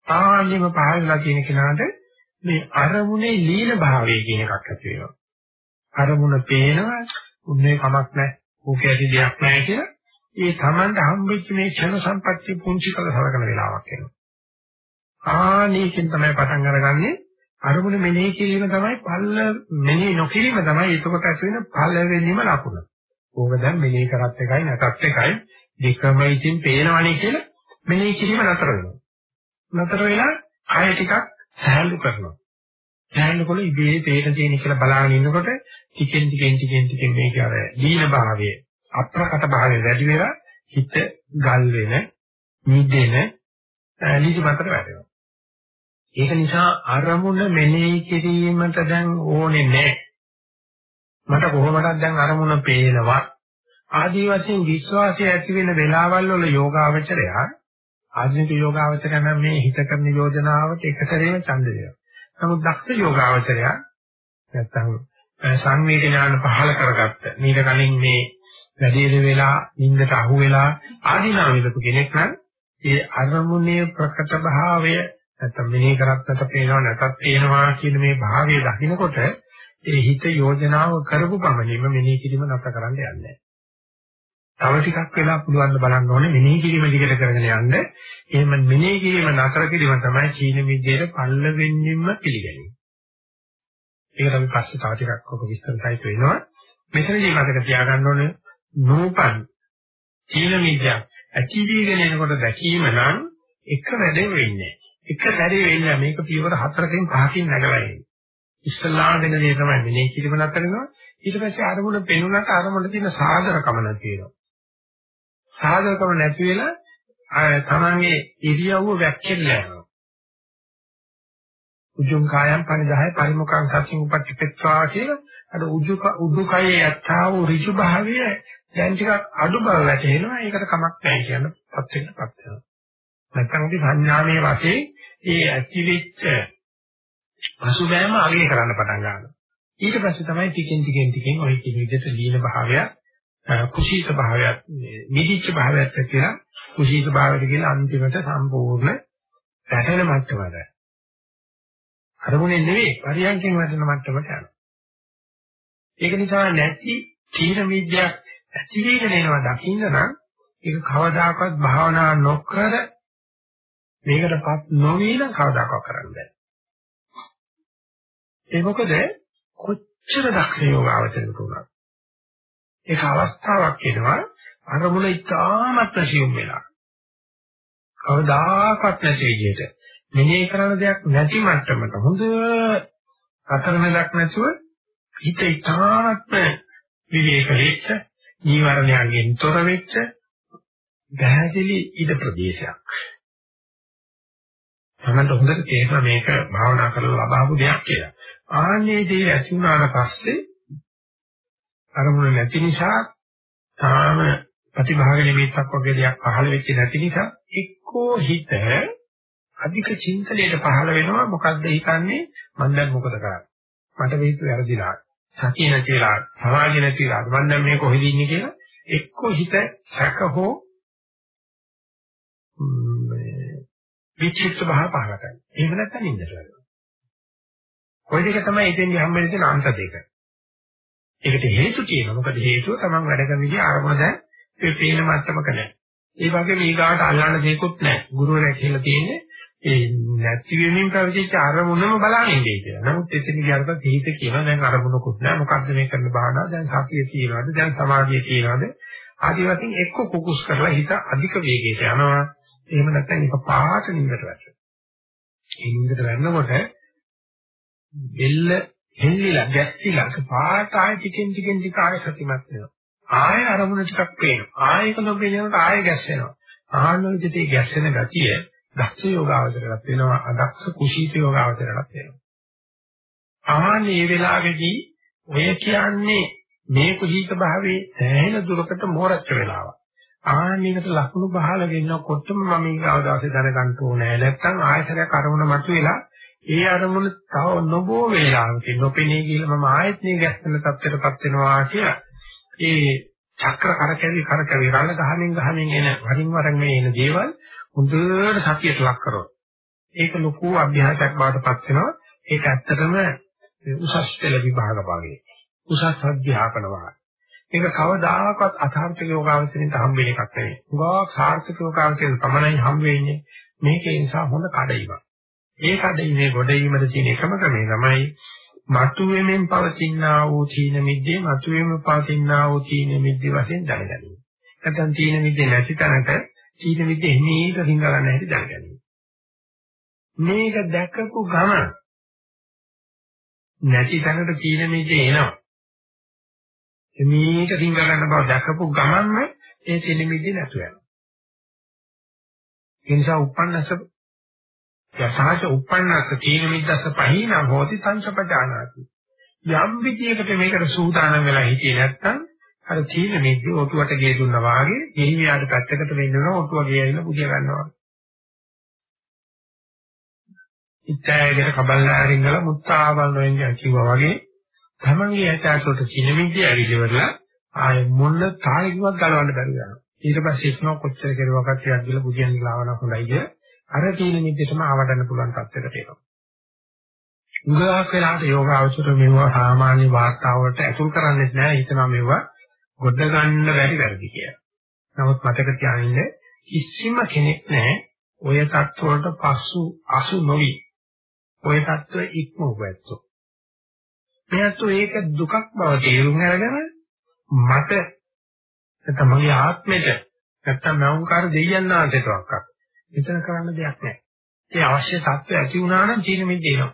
ආයෙම පහළ වෙලා කියන කෙනාට මේ අරමුණේ ලීන භාවය කියන එකක් ඇති වෙනවා. අරමුණ පේනවා උන්නේ කමක් නැහැ. ඕක ඇති දෙයක් නැහැ කියලා ඒ Tamanට හම්බෙච්ච මේ ක්ෂණ සම්පත්‍ය පුංචි කළ සලකන වෙලාවක් එනවා. ආනේකින් තමයි පටන් අරගන්නේ අරමුණ මෙනෙහි කිරීම තමයි පල්ල මෙනෙහි නොකිරීම තමයි එතකොට ඇති වෙන පළවෙනිම ලකුණ. ඕක දැන් මෙනෙහි කරත් එකයි නැතත් එකයි දෙකම ඉතින් පේනවනේ කියලා මෙනෙහි කිරීම නතර වෙනවා. නතර වෙලා කය ටිකක් සහැල්ලු කරනවා. සහැල්ලුකොට ඉබේ තේරෙන තියෙන කියලා බලාගෙන ඉන්නකොට ටිකෙන් ටිකෙන් ටිකෙන් ටිකෙන් මේක අර දීන භාවය අප්‍රකට භාවය වැඩි වෙලා හිත ගල් වෙන නිදෙන නිදිමතට වැටෙනවා. ඒක නිසා අරමුණ මෙනෙහි කිරීමට දැන් ඕනේ නැහැ. මට කොහොමදක් දැන් අරමුණ පේනවා. ආදී වශයෙන් විශ්වාසය ඇති වෙන වෙලාවල් වල යෝගාවචරය ආධුනික යෝගාවචරය නම් මේ හිත කරන යෝජනාවට එක සැරේම ඡන්ද දෙනවා. නමුත් දක්ෂ යෝගාවචරය නැත්තම් සංවේග ඥාන පහල කරගත්ත. ඊට කලින් මේ වැඩේට වෙලා නිින්දට අහු වෙලා ආදීනාව විදපු කෙනෙක් නම් ඒ අරමුණේ ප්‍රකට භාවය නැත්නම් මෙනෙහි කරත්තට පේනවා නැත්නම් පේනවා කියන මේ භාවය දකිනකොට ඒ හිත යෝජනාව කරපු ගමනීම මෙනෙහි කිරීම නැත කරන්න යන්නේ තව ටිකක් වෙලා පුළුවන් ද බලන්න ඕනේ මෙනෙහි කිරීම දිගට කරගෙන යන්න. එහෙම මෙනෙහි කිරීම නතර කිරීම තමයි චීන විද්‍යාවේ පල්ලවෙන්නින්ම පිළිගන්නේ. ඒකට අපි පස්සේ තව ටිකක් ඔක විස්තරයිත වෙනවා. මෙතනදී මතක තියාගන්න ඕනේ නූපන් චීන විද්‍යාව ඇති වීගෙන එනකොට දැකීම නම් එක වැඩේ වෙන්නේ. එක වැඩේ වෙන්නේ මේක පියවර හතරකින් පහකින් නැගලා එන්නේ. ඉස්සලා වෙන දේ තමයි මෙනේ කිලිම නැතරනවා. ඊට පස්සේ අරමුණ පෙනුනට අරමුණ තියෙන සාධරකම නැති වෙනවා. සාධරකම නැති වෙලා තමන්ගේ ඉරියව්ව වැක්කෙලා යනවා. උජුං කායම් පරිදහය පරිමුඛං සත්‍යං උපට්ඨිපෙත්වා කියලා අර උජුක උදුකයේ යථා වූ ඍජු භාවය දැන් ටිකක් අඩු බව වැටහෙනවා. ඒකට කමක් නැහැ කියන පත් වෙනපත් වෙනවා. නැත්නම් අපි සංඥාමේ වශයෙන් ඒ ඇතිවිච්ච පසුබෑම අගය කරන්න පටන් ගන්නවා. ඊට පස්සේ තමයි ටිකෙන් ටිකෙන් ටිකෙන් ওই කියන විදිහට ලීන භාවය කුසීත භාවයත් නිදිච්ච භාවයත් කියලා කුසීත භාවයට කියලා අන්තිමට සම්පූර්ණ පැහැෙන මට්ටමට අරමුණේ නෙවෙයි පරියන්කෙන් වැටෙන මට්ටමට යනවා. ඒක නිසා නැති තීන විද්‍යාවක් ඇති වෙගෙන එනවා දකින්න නම් ඒක කවදාකවත් භාවනා නොකර මේකටපත් නොවී නම් කවදාකවත් කරන්න බෑ. ඒ මොකද කොච්චර දක්ෂ යෝගාවචරයක උනත් ඒක අවස්ථාවක් වෙනවා අරමුණ ඉතාමත් ප්‍රසියුම් වෙලා. කවදාකවත් නැති විදිහට මෙනෙහි කරන දෙයක් නැති මට්ටමක හොඳ අතරමැදක් නැතුව හිත ඉතාමත්ම විවේක වෙච්ච නීවරණයන්ගෙන් තොර වෙච්ච දැහැදිලි ඉද ප්‍රදේශයක්. තමන්ට හොඳට තේරෙනවා මේක භාවනා කරලා ලබාපු දෙයක් කියලා. ආන්නේ දේ ඇති වුණාට පස්සේ අරමුණ නැති නිසා තාම ප්‍රතිභාග නිමිත්තක් වගේ දෙයක් පහළ වෙච්ච නැති නිසා එක්කෝ හිත අධික චින්තනයට පහළ වෙනවා. මොකද්ද හිතන්නේ? මම දැන් මොකද කරන්නේ? මට මේක වැරදිලා. සතිය නැතිලා සමාධිය නැතිලා මම දැන් මේ කොහෙද ඉන්නේ කියලා එක්කෝ හිත සැක හෝ විචිත්ත භාව පහළ කරනවා. එහෙම නැත්නම් නින්දට වැටෙනවා ඔය දෙක තමයි ඉතින් හම්බෙන්නේ තියෙන අන්ත දෙක. ඒකට හේතු තියෙනවා මොකද හේතුව තමන් වැඩ කරන විදිහ ආරම්භ දැන් ඒ පේන මට්ටමක නැහැ ඒ වගේම ඊගාට අල්ලන්න දෙයක්වත් නැහැ ගුරුවරයා කියලා තියෙන්නේ ඒ නැති වෙමින් පැවතිච්ච අරමුණම බලන්නේ ඉන්නේ කියලා. නමුත් එතන ගියාට හිත කියනවා දැන් අරමුණකුත් නැහැ. මොකද්ද මේ කරන භාවනාව? දැන් සතිය කියනවාද? දැන් සමාධිය කියනවාද? ආදි වශයෙන් එක්ක කුකුස් කරලා හිත අධික වේගයට යනවා. එහෙම නැත්නම් එක පාට නින්දට වැටෙනවා. ඒ නින්දට වැටෙනකොට බෙල්ල හෙල්ලිලා ගැස්සිලා පාට ආයෙ ටිකෙන් ටිකෙන් ටික ආයෙ සතිමත් වෙනවා. ආයෙ අරමුණ ටිකක් පේනවා. ආයෙක නොපෙනෙනකොට ආයෙ ගැස්සෙනවා. ආහන විදිහට ගැස්සෙන ගතිය දක්ෂ යෝගාවචරයක් වෙනවා අදක්ෂ කුසීත යෝගාවචරයක් වෙනවා. ආන්නේ මේ වෙලාවේදී ඔය කියන්නේ මේ කුසීත භාවයේ සෑහෙන දුරකට මෝරච්ච වෙලාවක්. ආන්නේකට ලකුණු පහළ වෙනකොටම මම ඊගාව දවසේ දැනගන්න ඕනේ. නැත්තම් ආයතනයක් අරමුණ මතුවෙලා ඒ අරමුණ තව නොබෝ වේලාවකින් නොපෙනී ගිහලා මම ආයෙත් මේ ගැස්සෙන තත්ත්වයටපත් වෙනවා කියලා. ඒ චක්‍ර කරකැවි කරකැවි රළ ගහමින් ගහමින් එන වරින් වර මේ එන දේවල් හොඳට සතියට ලක් කරොත් ඒක ලොකු අභ්‍යාසයක් බාටපත් වෙනවා ඒක ඇත්තටම උසස් පෙළ විභාග භාගයේ උසස් අධ්‍යාපන වාග් ඒක කවදාකවත් අසාර්ථක යෝගාවචරින්ට හම් වෙන එකක් නෙවෙයි. උගාවක් සාර්ථක යෝගාවචරින් තමයි හම් වෙන්නේ. මේකේ නිසා හොඳ කඩයිමක්. ඒ කඩයිමේ ගොඩීමද තියෙන එකම ක්‍රමය තමයි මතුවෙමින් පවතිනා වූ තීන මිද්දේ මතුවෙමින් පවතිනා වූ තීන මිද්දේ වශයෙන් දැනගැනීම. නැත්නම් තීන මිද්දේ නැති තැනක සීල විද්‍ය හිමීට රිංගලන්න හැටි දැනගන්න. මේක දැකපු ගම නැති තැනට සීල විද්‍ය එනවා. හිමීට රිංගලන්න බව දැකපු ගමන්ම ඒ සීල විද්‍ය නැතු වෙනවා. ඒ නිසා උපන්නස යසහච උපන්නස සීල විද්‍යස පහින හෝති සංසපජානාති. යම් විදියකට මේකට සූදානම් වෙලා හිටියේ නැත්නම් අර තීන මිද්දේ ඔටුවට ගේ දුන්නා වාගේ එහිමියාට පැත්තකට වෙන්නව ඔටුව ගේ ඇවිල්ලා පුදිය ගන්නවා. ඉත්තෑගෙන කබල්ලාරින් ගල මුත්තාවල් වෙන්නේ කිව්වා වගේ තමන්ගේ ඇටසොට තීන මිද්දේ ඇවිල්ලා ආයෙ මොන තාලෙකවත් ගලවන්න බැරි වෙනවා. ඊට පස්සේ ඉස්නෝ කොච්චර කෙරුවක්වත් ටිකක් ගිහලා පුදියන් ගලවන හොඳයි කිය. අර තීන මිද්දේටම ආවඩන්න පුළුවන් තත්ත්වයකට එනවා. උගාවක් වෙලාට යෝගාවචර මෙවුවා සාමාන්‍ය වාර්තාවලට ඇතුල් කරන්නේ නැහැ හිතනවා මෙවුවා ගොඩ ගන්න බැරි වැඩි කියලා. නමුත් මතක තියාගන්න කිසිම කෙනෙක් නැහැ ඔය தත්වලට පසු අසු නොවි ඔය தත්ව ඉක්මවැත්තෝ. මෙයත් ඒක දුකක් බව තේරුම් අරගෙන මට තමගේ ආත්මෙට නැත්තම් මෞංකාර දෙයයන් ආන්තේටවත්. මෙතන කරන්න දෙයක් නැහැ. ඒ අවශ්‍ය தත්ත්වය ඇති වුණා නම් චීන මිද්දේ එනවා.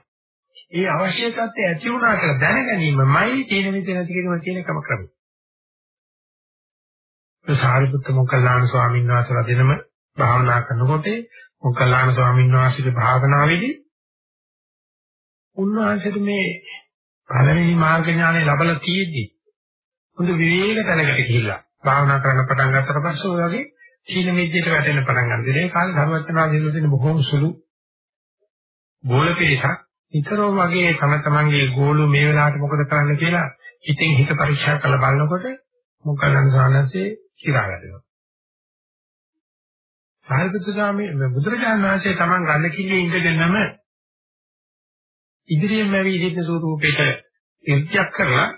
ඒ අවශ්‍ය தත්ත්වය ඇති වුණා කියලා දැන ගැනීමමයි චීන මිද්දේ නැති කිරීම කියන එකම ක්‍රමය. ඒ සාරිපුත්ත මොග්ගල්ලාන ස්වාමීන් වහන්සේලා දෙනම භාවනා කරනකොට මොග්ගල්ලාන ස්වාමීන් වහන්සේගේ භාවනාවේදී උන්වහන්සේට මේ පළවෙනි මාර්ග ඥානය ලැබලා තියෙද්දි හොඳ විවේක තැනකට ගිහිල්ලා භාවනා කරන්න පටන් ගත්තට පස්සේ ඔය වගේ සීල මිද්දේට වැටෙන්න පටන් ගන්නවා. ඒ කාලේ ධර්මචර්යාවදී තියෙන බොහෝම සුළු ගෝල පිළිසක් නිතරම වගේ තම තමන්ගේ ගෝලු මේ වෙලාවට මොකද කරන්න කියලා හිතින් හිත පරීක්ෂා කරලා බලනකොට මොකක්ද සානසේ කිරා ගන්නවා. සාරිපුත්‍ර ස්වාමී බුදුරජාණන් වහන්සේ තමන් ගන්න කිල්ලේ ඉඳගෙනම ඉදිරියෙන් ලැබී සිටින ස්වරූපයට ඉර්ධ්‍යක් කරලා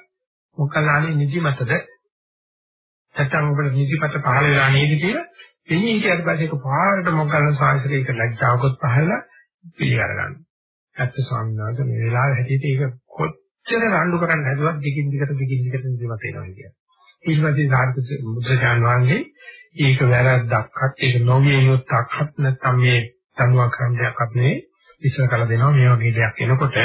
මොකලානේ නිදිමතද නැත්නම් ඔබට නිදිමත පහළ වෙලා නේද කියලා එන්නේ ඊට පස්සේ ඒක පාරට මොකලන සාංශරික ලැජ්ජාවකොත් පහළලා පිළිගර ගන්න. ඇත්ත ස්වාමීන් වහන්සේ මේ වෙලාවේ හැටියට ඒක කොච්චර රණ්ඩු කරන්න හැදුවත් දිගින් දිගට දිගින් දිගට නිදිමත එනවා කියන්නේ. ඊට පස්සේ සාර්ථක මුද්‍රජාන් වහන්සේ ඒක වැරද්දක්වත් ඒක නොවිය යුත්තක්වත් නැත්නම් මේ තනුවක් කරන්නයක්වත් නෙවෙයි විශ්ල කළ දෙනවා මේ වගේ දෙයක් එනකොට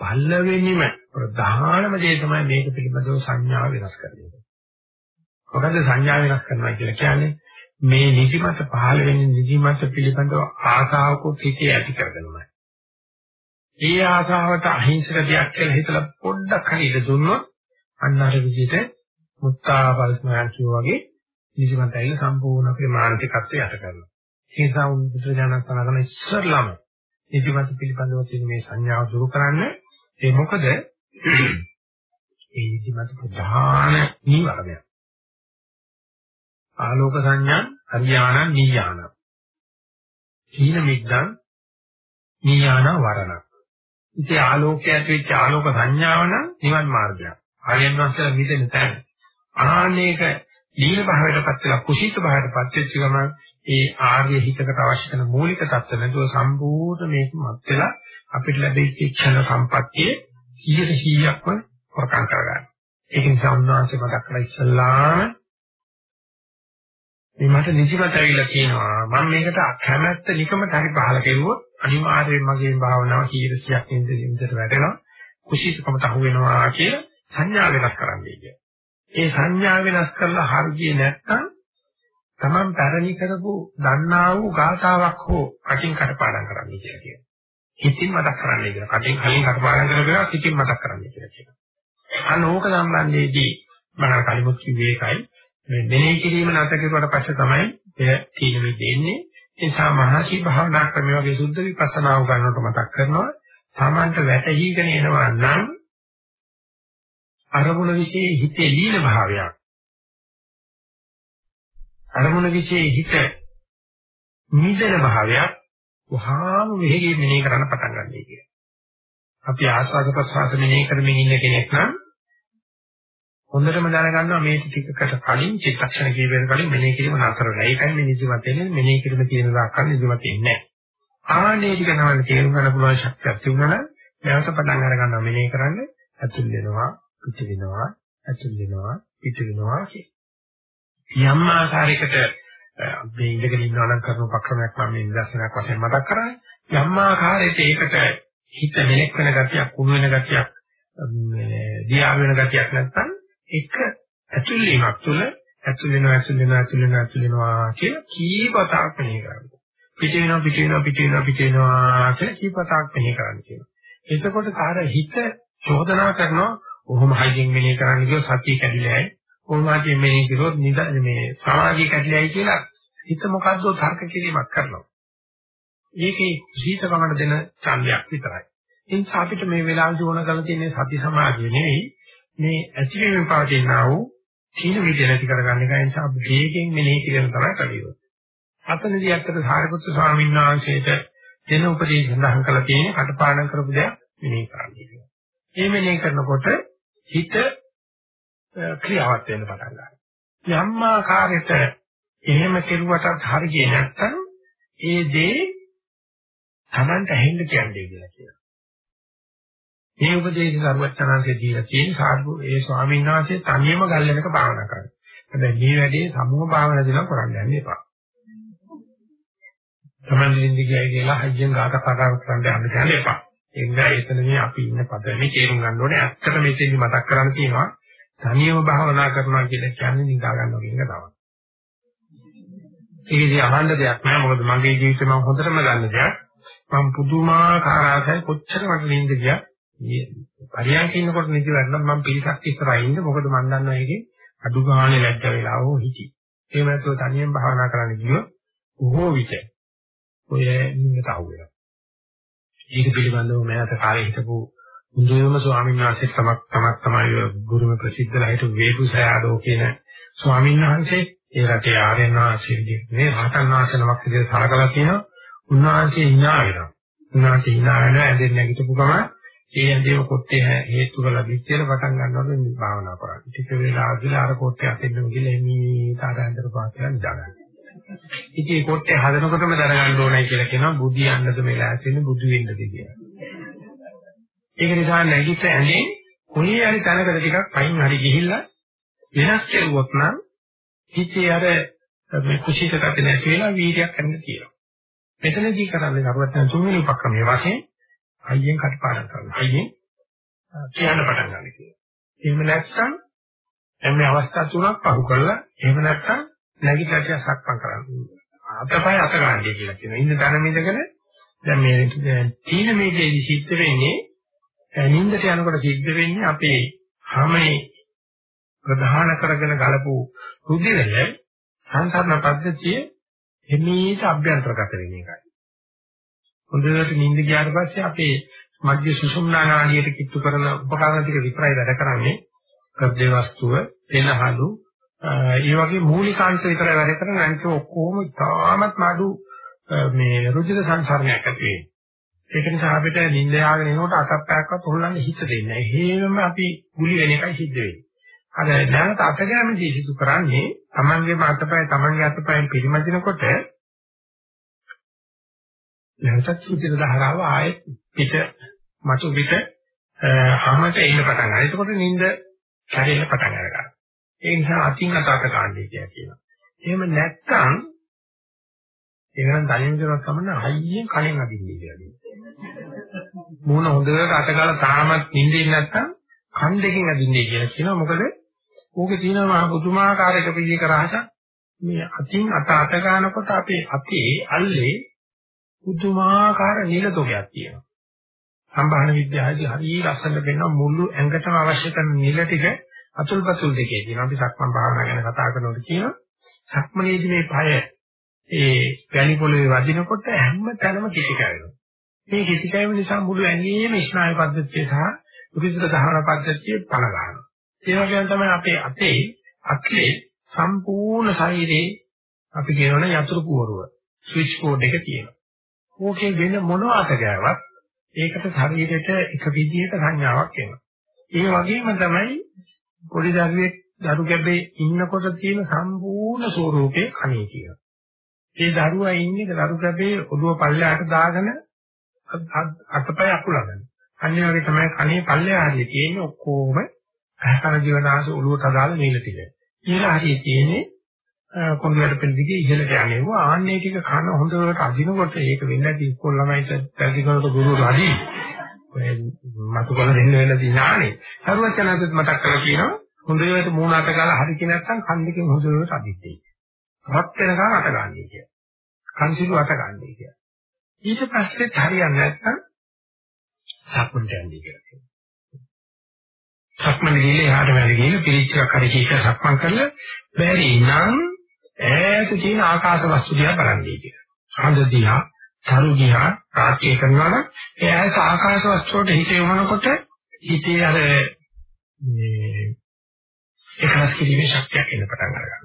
පල්ලවෙනිම ප්‍රධානම දේ තමයි මේක පිළිබඳව සංඥාව වෙනස් කරන එක. මොකද සංඥා වෙනස් කරනවා කියලා කියන්නේ මේ නිදිමත පහළ වෙන්නේ නිදිමත පිළිබඳව ආසාවකුත් හිතේ ඇති කරගන්නමයි. ඒ ආසාවට අහිංසක දෙයක් කියලා හිතලා පොඩ්ඩක් හරි ඉඳ දුන්නොත් අන්න අර විදිහට මුත්තාපල්ස්මයන් කියෝ වගේ නිදිමත ඇවිල්ලා සම්පූර්ණ අපේ මානසිකත්වය යට කරනවා. ඒ නිසා බුදුරජාණන් සඳහන් ඉස්සරළම නිදිමත පිළිබඳව තියෙන මේ සංඥාව දුරු කරන්න ඒ මොකද ඒ නිදිමත ප්‍රධාන නීවරණය. ආලෝක සංඥා හරියාන නීයාන. හීන මිද්දං නීයාන වරණ. ඉතින් ආලෝකය ඇතුල්ච්ච ආලෝක සංඥාව නම් නිවන් මාර්ගයක්. ආර්යයන් වහන්සේලා මිදෙන තැන. ආනේක දීන භාවයටපත් වෙලා කුසීත භාවයටපත් වෙච්ච ගමන් ඒ ආර්ය හිතකට අවශ්‍ය කරන මූලික தත්ත්ව නැතුව සම්පූර්ණ මේක මත් වෙලා අපිට ලැබෙච්ච ක්ෂණ සම්පත්තියේ 100%ක්ම වරකම් කරගන්න. ඒක නිසා උන්වහන්සේ මතක් කරලා ඉස්සල්ලාම මේ මට නිදිමත ඇවිල්ලා කියනවා මම මේකට කැමැත්ත නිකමට හරි පහල කෙරුවොත් අනිවාර්යයෙන් මගේ භාවනාව 100ක් ඉඳින්දට වැටෙනවා කුසීතකමට අහු වෙනවා කියලා සංඥා වෙනස් කරන්නයි කියන්නේ. ඒ සංඥා වෙනස් කරලා හරියේ නැත්නම් Taman පැරණි කරපු දන්නා වූ ගාතාවක් හෝ අකින් කටපාඩම් කරන්න කියලා කියනවා. හිතින් මතක් කරන්නයි කියලා. කටින් කලින් කටපාඩම් කරගෙන හිතින් මතක් කරන්නයි කියලා කියනවා. අන්න ඕක සම්බන්ධයේදී මම කලිමුත් කිව්වේ ඒකයි. මේ මෙනෙහි කිරීම නැත කෙරුවට පස්සේ තමයි එය තීනෙ දෙන්නේ. ඒ නිසා මහසි භාවනා ක්‍රම වගේ සුද්ධ විපස්සනාව ගන්නකොට මතක් කරනවා. Tamanට වැටහිගෙන එනවා නම් අරමුණ વિશે හිතේ ලීන භාවයක් අරමුණ વિશે හිත නිදන භාවයක් වහාම මෙහෙගේ මෙනෙහි කරන්න පටන් ගන්නයි කියන්නේ. අපි ආස්වාද ප්‍රසආස මෙනෙහි කරමින් ඉන්න කෙනෙක් නම් හොඳටම දැනගන්නවා මේ ටිකකට කලින් චිත්තක්ෂණ කීපයකට කලින් මෙනෙහි කිරීම නතර වෙලා. ඒකයි මේ නිදිමත එන්නේ මෙනෙහි කිරීම තියෙන දාකල් නිදිමත එන්නේ නැහැ. ආනේ ටික තමයි තේරුම් ගන්න පුළුවන් ශක්තියක් තිබුණා නම් නැවත පටන් අර ගන්නවා මෙනෙහි කරන්න ඇතුල් වෙනවා පිට වෙනවා ඇතුල් වෙනවා පිට වෙනවා කිය. යම් ආකාරයකට මේ ඉඳගෙන ඉන්නවා නම් කරන උපක්‍රමයක් මම මේ නිදර්ශනයක් වශයෙන් මතක් කරන්නේ. යම් ආකාරයකට ඒකට හිත මෙලෙක් වෙන ගතියක්, කුණු වෙන ගතියක්, මේ දියා වෙන ගතියක් නැත්නම් එක ඇතුල් වීමක් තුළ ඇතුල් වෙනවා ඇතුල් වෙනවා ඇතුල් වෙනවා ඇතුල් වෙනවා කියලා කීපතාවක් මෙහෙ කරන්නේ. පිට වෙනවා පිට වෙනවා පිට වෙනවා පිට වෙනවා කියලා කීපතාවක් මෙහෙ කරන්න කියනවා. එතකොට කාර හිත චෝදනා කරනවා කොහොම හයියෙන් මෙනෙහි කරන්න කියොත් සතිය කැඩිලායි. කොහොම හයියෙන් මෙනෙහි කරොත් නිද මේ සමාධිය කැඩිලායි කියලා හිත මොකද්ද තර්ක කිරීමක් කරනවා. ඒකේ සීතකමකට දෙන ඡන්දයක් විතරයි. ඒ නිසා අපිට මේ වෙලාවදී ඕන කරලා තියෙන්නේ සති සමාධිය නෙවෙයි මේ ඇතිවීම පවතිනා වූ සීල විද්‍ය නැති කරගන්න එක නිසා අපි වේගෙන් මෙනෙහි කිරීම තමයි කළියෝ. අතනදී අත්තර සාරිපුත්‍ර ස්වාමීන් වහන්සේට දෙන උපදේශ සඳහන් කළා තියෙන්නේ කටපාඩම් කරපු දෙයක් මෙනෙහි කරන්න කියලා. මේ මෙනෙහි කරනකොට හිත ක්‍රියාවත් වෙන්න පටන් ගන්නවා. යම් ආකාරයකට එහෙම කෙරුවටත් හරියන්නේ නැත්නම් ඒ දේ Tamanට ඇහෙන්න කියන්නේ කියලා කියනවා. මේ උපදේශ සර්වඥාන්සේ දීලා තියෙන සාධු ඒ ස්වාමීන් වහන්සේ තනියම ගල්ලෙනක භාවනා කරනවා. හැබැයි මේ වැඩේ සමුහ භාවනාවේදී නම් කරන්න යන්න එපා. තමයි නිදි ගියයි කියලා හයියෙන් ගාක සාකච්ඡා කරන්න යන්න යන්න එපා. ඒ නිසා එතන මේ අපි ඉන්න පදනේ තේරුම් ගන්න ඕනේ. ඇත්තට මෙතෙන්දි මතක් කරන්න තියෙනවා තනියම භාවනා කරනවා කියලා කියන්නේ නිදා ගන්නවා කියන එක තමයි. ඒකදී අහන්න දෙයක් නෑ මොකද මගේ ජීවිතේ මම හොඳටම දන්න දෙයක්. මම පුදුමාකාර ආසයි කොච්චර මට නිින්ද ගියා. මේ පරියන්ක ඉන්නකොට නිදි වැටෙනම් මම පිළිසක් ඉස්සරහා ඉන්න මොකද මම දන්නවා ඒකේ අඩු ගානේ ලැජ්ජ වෙලා හෝ හිටි. ඒ වෙනසෝ තනියෙන් භාවනා කරන්න ගියොත් බොහෝ විට ඔය නිින්දට අහු වෙනවා. ඒක පිළිබඳව මම අත කාලේ හිටපු මුදේම ස්වාමීන් වහන්සේ තමක් තමක් තමයි ගුරුම ප්‍රසිද්ධලා හිටපු වේපුසයාදෝ කියන ස්වාමීන් වහන්සේ ඒ රටේ ආර්යයන් වහන්සේ විදිහට මේ රහතන් වහන්සේ නමක් විදිහට සලකලා තියෙනවා. උන්වහන්සේ hina වෙනවා. උන්වහන්සේ hina වෙනවා ඇඳෙන් නැගිටපු ගමන් ඒ ඇඳේම කොටේ හේතු කරලා පිටියල පටන් ගන්නකොට මේ භාවනා කරන්නේ. ටික වෙලාවකදී අර කොටේ අතෙන්ම ගිහලා එමි තාරාන්තර පාස්ලා නිදාගන්න. ඉතින් ඒ කොටේ හදනකොටම දැනගන්න ඕනයි කියලා කියනවා බුදියන්නද මේ ලෑස්තිනේ බුදු වෙන්නද කියලා. ඒක නිසා නැගිට ඇඳේ කොහේ හරි තැනකට ටිකක් පයින් හරි ගිහිල්ලා වෙනස් කෙරුවොත් නම් හිතේ අර මේ කුසීතකත නැති වෙලා වීර්යයක් ගන්න තියෙනවා. මෙතනදී කරන්නේ කරුවත් තුන්වෙනි උපක්‍රමයේ වශයෙන් අයියෙන් කටපාඩම් කරනවා. අයියෙන් කියන්න පටන් ගන්න කියලා. එහෙම නැත්නම් එන්නේ අවස්ථා තුනක් පහු කරලා එහෙම නැත්නම් නැගිටලා සක්මන් කරන්න. අතපය අත ගන්නයි කියලා කියනවා. ඉන්න තන මිදගෙන දැන් මේ තීන මේකේදී සිද්ධ වෙන්නේ නින්දට යනකොට සිද්ධ වෙන්නේ අපේ හැමේ ප්‍රධාන කරගෙන ගලපු රුධිරය සංසරණ පද්ධතියේ එමීට අභ්‍යන්තරගත වෙන එකයි. හොඳට නිින්ද ගියාට පස්සේ අපේ මධ්‍ය සුසුම්නා නාඩියට කිට්ටු කරන උපකරණ ටික විතරයි වැඩ කරන්නේ. හෘද වස්තුව, පෙනහළු, ඒ වගේ මූලිකාංශ විතරයි වැඩ කරන්නේ. අනිත් ඔක්කොම තාමත් මාඩු මේ රුධිර සංසරණයක් ඇති වෙන්නේ. ඒක නිසා අපිට නිින්ද යාගෙන එනකොට අතප්පයක්වත් හොල්ලන්න හිත දෙන්නේ නැහැ. හේවම අපි ගුලි වෙන එකයි සිද්ධ වෙන්නේ. අර නැවත අතගැමීදී සිදු කරන්නේ තමන්ගේම අතපය තමන්ගේ අතපයෙන් පිරිමදිනකොට නැවතත් සුද්ධිර ධාරාව ආයෙත් පිට මතු පිට හැමත එන්න පටන් ගන්නවා. එතකොට නිින්ද කැරෙන්න පටන් ගන්නවා. ඒ නිසා අතින් අතට කාණ්ඩය කියලා කියනවා. එහෙම නැත්නම් ඒකනම් තනියම කරවක් සමන්න හයියෙන් කණෙන් අදින්නේ කියලා. මූණ හොඳට අතගාලා තාමත් නිින්දෙන්නේ නැත්නම් කන් දෙකෙන් අදින්නේ කියලා කියනවා. මොකද ඕකේ තියෙනවා මහ පුදුමාකාර එක පිළික රහසක්. මේ අතින් අත අත ගන්නකොට අපේ අතේ අල්ලේ පුදුමාකාර නිලතෝගයක් තියෙනවා. සම්භාහන විද්‍යාවේදී හරිය ලස්සනට වෙන මුළු ඇඟටම අවශ්‍ය කරන නිල ටික අතුල්පතුල් දෙකේ තියෙනවා. අපි සක්මන් භාවනා ගැන කතා කරනකොට කියනවා සක්මනේදී මේ පය ඒ පැණි පොළවේ වදිනකොට හැම තැනම කිසි කරනවා. මේ කිසි කැවීම නිසා මුළු ඇඟේම ස්නායු පද්ධතිය සහ උපිතර දහන පද්ධතිය පණ ගන්නවා. ඒ වගේම තමයි අපේ අතේ අක්ලේ සම්පූර්ණ ශරීරේ අපි කියනවනේ යතුරු පුවරුව ස්විච් බෝඩ් එක තියෙනවා. ඕකේ වෙන මොනවාට ගෑවත් ඒකට ශරීරෙට එක විදිහක සංඥාවක් එනවා. ඒ වගේම තමයි පොඩි දරුවෙක් දරු ගැබේ ඉන්නකොට තියෙන සම්පූර්ණ ස්වરૂපේ කණේ කියනවා. ඒ දරුවා ඉන්නේ දරු ගැබේ ඔළුව පල්ලෙහාට දාගෙන අතපය අකුලගෙන. අනිත් වගේ තමයි කණේ පල්ලෙහාදී තියෙන්නේ ඔක්කොම අහකන ජීවනාංශ ඔළුවට අදාළ නීල ටික. ඊළඟ හරිය තියෙන්නේ කොණ්ඩලට පෙළ දිගේ ඉහළට යන්නේ. ආන්නේ ටික කන හොඳට අදිනකොට ඒක වෙන්නේ නැති ඉස්කෝල ළමයිට පැවිදි කරනකොට ගුරුවරු අදී. ඔය මතු කළ දෙන්න වෙන දිනානේ. සරුවචනන්සත් මතක් කරලා කියනවා හොඳට මූණ අත ගාලා හරි කිය නැත්නම් කන් දෙකෙන් හොඳට අදින්නේ. රත් වෙනකන් අත ගන්නයි කිය. කන්සිලු අත ගන්නයි කිය. ඊට පස්සේ හරියන්නේ නැත්නම් සක්මන්ට යන්නේ කියලා. සක්මන් ගිහලා එහාට වැඩ ගිහලා පිළිච්චයක් හරි කීක සක්මන් කරලා බැරි නම් ඈත තියෙන ආකාශ වස්තු දිහා බලන්නේ කියලා. හඳ දිහා, තරු දිහා රාජ්‍ය කරනවා නම් ඒ ඈත ආකාශ වස්තු වලට හිත යොමනකොට හිතේ අර මේ එකලස් කිරීමේ ශක්තියක් එන්න පටන් ගන්නවා.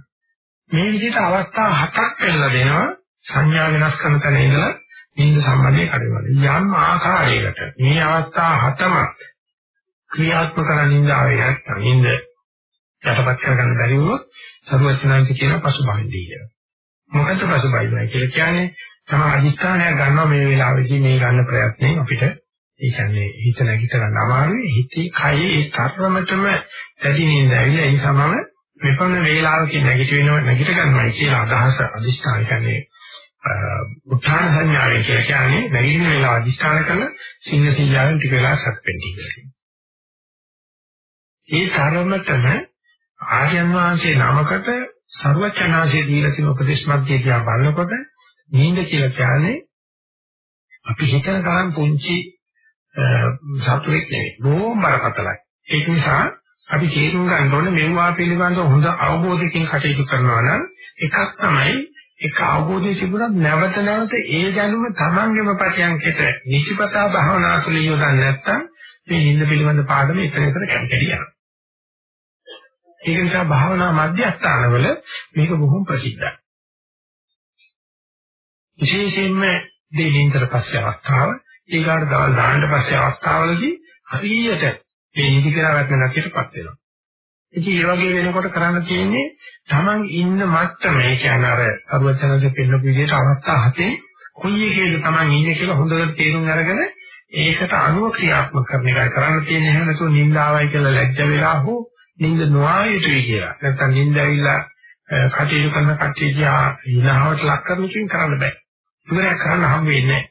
මේ විදිහට අවස්ථා හතක් වෙනලා දෙනවා සංඥා වෙනස් කරන තැන ඉඳලා නින්ද සම්බන්ධයෙන් කඩේවල. යම් ආකාරයකට මේ අවස්ථා හතම ක්‍රියාත්මක කරන නින්දාවේ නැත්නම් නින්ද යටපත් කරගන්න බැරි වුණොත් සරුවචනාංශ කියන පසුබහින්දී කියලා. මොකද පසුබහින්දයි කියලා කියන්නේ තම අධිෂ්ඨානයක් ගන්නවා මේ වෙලාවේදී මේ ගන්න ප්‍රයත්නයෙන් අපිට ඒ කියන්නේ හිත නැගිට ගන්න අමාරුයි හිතේ කයේ ඒ තරමටම දැඩි නින්ද ඇවිල්ලා ඒ සමම මෙපමණ වේලාවකින් නැගිට වෙනව නැගිට ගන්නවයි කියලා අදහස අදිෂ්ඨාන කියන්නේ උත්හාන සංඥාවෙන් කියලා කියන්නේ නැගිටින වේලාව අදිෂ්ඨාන කරන සිංහ සිල්ලාවෙන් ටික වෙලා සත්පෙන්ටි කියලා. ඒ තරමටම ආර්යයන් වහන්සේ නමකට ਸਰවචනාංශයේ දීලා තියෙන උපදේශ මැදේ දිහා බලනකොට නිින්ද කියලා කියන්නේ අපි හිතන තරම් පුංචි සතුරෙක් නෙවෙයි. බොහොම බරපතලයි. ඒක නිසා අපි තේරුම් ගන්න ඕනේ මෙවුවා පිළිබඳව හොඳ අවබෝධයකින් කටයුතු කරනවා නම් එකක් තමයි ඒක අවබෝධය තිබුණත් නැවත නැවත ඒ දැනුම තමන්ගේම පටියන්කට නිසිපතා භාවනා තුළ යොදන්න නැත්නම් මේ හිඳ පිළිබඳ පාඩම එතන එතන කැම්කඩි යනවා. ඒක නිසා භාවනා මධ්‍යස්ථානවල මේක බොහොම ප්‍රසිද්ධයි. විශේෂයෙන්ම දෙලින්තර පස්සේ අවස්ථාව, ඊගාට දවල් දාන්න පස්සේ අවස්ථාවලදී හරියට මේ නිදි කියලා වැටෙන නැතිටපත් වෙනවා. ඉතින් ඒ වගේ වෙනකොට කරන්න තියෙන්නේ Taman ඉන්න මට්ටම ඒ කියන්නේ අර අරුවචනද පෙන්නපු විදිහට අවස්ථා හතේ කොයි එකේද Taman ඉන්නේ කියලා හොඳට තේරුම් අරගෙන ඒකට අනුව ක්‍රියාත්මක කරන එකයි කරන්න තියෙන්නේ එහෙම නැතුව නිින්දාවයි කියලා ලැජ්ජ වෙලා හෝ නිින්ද නොආයුතුයි කියලා නැත්නම් නිින්ද ඇවිල්ලා කටයුතු කරන කට්ටිය දිහා හිනාවට ලක් කරන එකකින් කරන්න බෑ. ඉවරයක් කරන්න හම් වෙන්නේ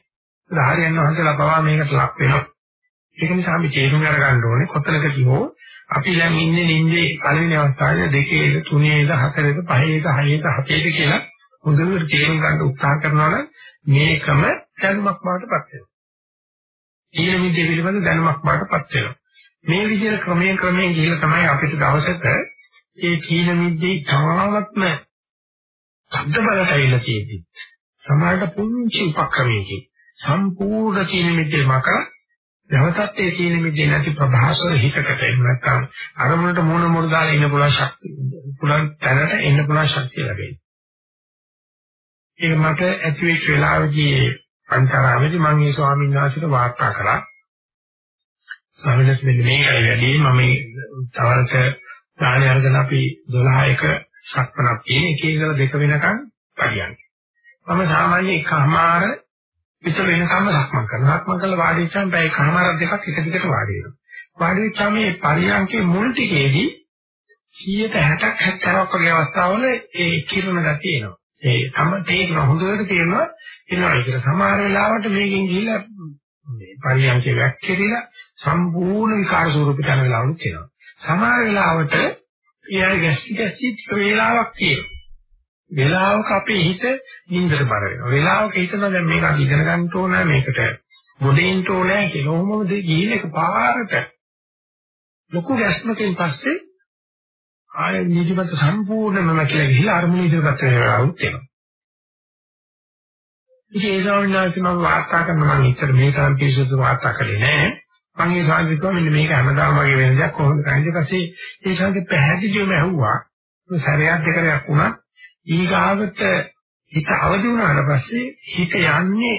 නැහැ. හරියන්න වහන්සේලා පවා මේකට ලක් වෙනවා. ඒක නිසා අපි තේරුම් අරගන්න ඕනේ කොතනකදී හෝ අපි දැන් ඉන්නේ නිින්දේ පළවෙනි අවස්ථාවේ දෙකේද තුනේද හතරේද පහේද හයේද හතේද කියලා හොඳට තේරුම් ගන්න උත්සාහ කරනවා නම් මේකම දැනුමක් බවට පත් වෙනවා. ඊළ විද්‍ය පිළිබඳ දැනුමක් බවට පත් වෙනවා. මේ විදිහට ක්‍රමයෙන් ක්‍රමයෙන් ගිහිල්ලා තමයි අපිට දවසක ඒ කීන මිද්දේ තාමත්ම ශබ්ද බලට ඇවිල්ලා තියෙන්නේ. සමාජයට පුංචි උපක්‍රමයකින් සම්පූර්ණ කීන මිද්දේ මකලා නැවතත් ඒ සීල මිදේ නැති ප්‍රභාසර හිතකට එහෙම නැත්නම් අරමුණට මොන මොන දාලා ඉන්න පුළුවන් ශක්තිය පුළුවන් තැනට එන්න පුළුවන් ශක්තිය ලැබෙයි. ඒක මට ඇති වෙච්ච වෙලාවේදී පන්තරාමේදී මම මේ ස්වාමීන් වහන්සේට වාර්තා කරා. ස්වාමීන් වහන්සේ මෙන්න මේකයි වැඩි මම තවරක දාන අරගෙන අපි 12 එක සක්මනක් තියෙන එක ඉඳලා දෙක වෙනකන් පරියන්ක. මම සාමාන්‍ය එකමාර විතර වෙනකම්ම සක්මන් කරනවා. සක්මන් කරලා වාඩි වෙච්චාම පැය කමාරක් දෙකක් එක දිගට වාඩි වෙනවා. වාඩි වෙච්චාම මේ පරියන්කේ මුල් ටිකේදී 160ක් 70ක් වගේ අවස්ථාවල ඒ කිරුණ ගතිය එනවා. ඒ තම තේරෙන හොඳට තේරෙනවා එනවා ඒක සමහර වෙලාවට මේකෙන් ගිහිල්ලා මේ පරියන්කේ වැක්කිරිලා සම්පූර්ණ විකාර ස්වරූපයට යන වෙලාවලුත් තියෙනවා. සමහර වෙලාවට ඊයර ගැස්සි ගැස්සි වේලාවක් තියෙනවා. වෙලාවක අපේ හිත නින්දට බර වෙනවා. වෙලාවක හිතනවා දැන් මේක ඉගෙන ගන්න ඕන මේකට ගොඩේන්න ඕනේ කියලා. ඔහොමම දෙ ගිහින් එක පාරට ලොකු ගැස්මකින් පස්සේ ආය නිදිමත සම්පූර්ණයෙන්ම කියලා ගිහිලා අරමුණ ඉදිරියට වෙනවා වෙනවා. ඉතින් ඒ සමහරවිට මම වාර්තා කරන මම ඉතර මේ තරම් පිළිසුදු වාර්තා කරේ නෑ. මම ඒ සාධිකව මෙන්න මේක හැමදාම වගේ වෙන දෙයක් කොහොමද කරන්නේ ඊට පස්සේ ඒ සාධික පැහැදිලිවම ඇහුවා. සැරයක් දෙකක් වුණා ඊගාවට හිත අවදි වුණාට පස්සේ හිත යන්නේ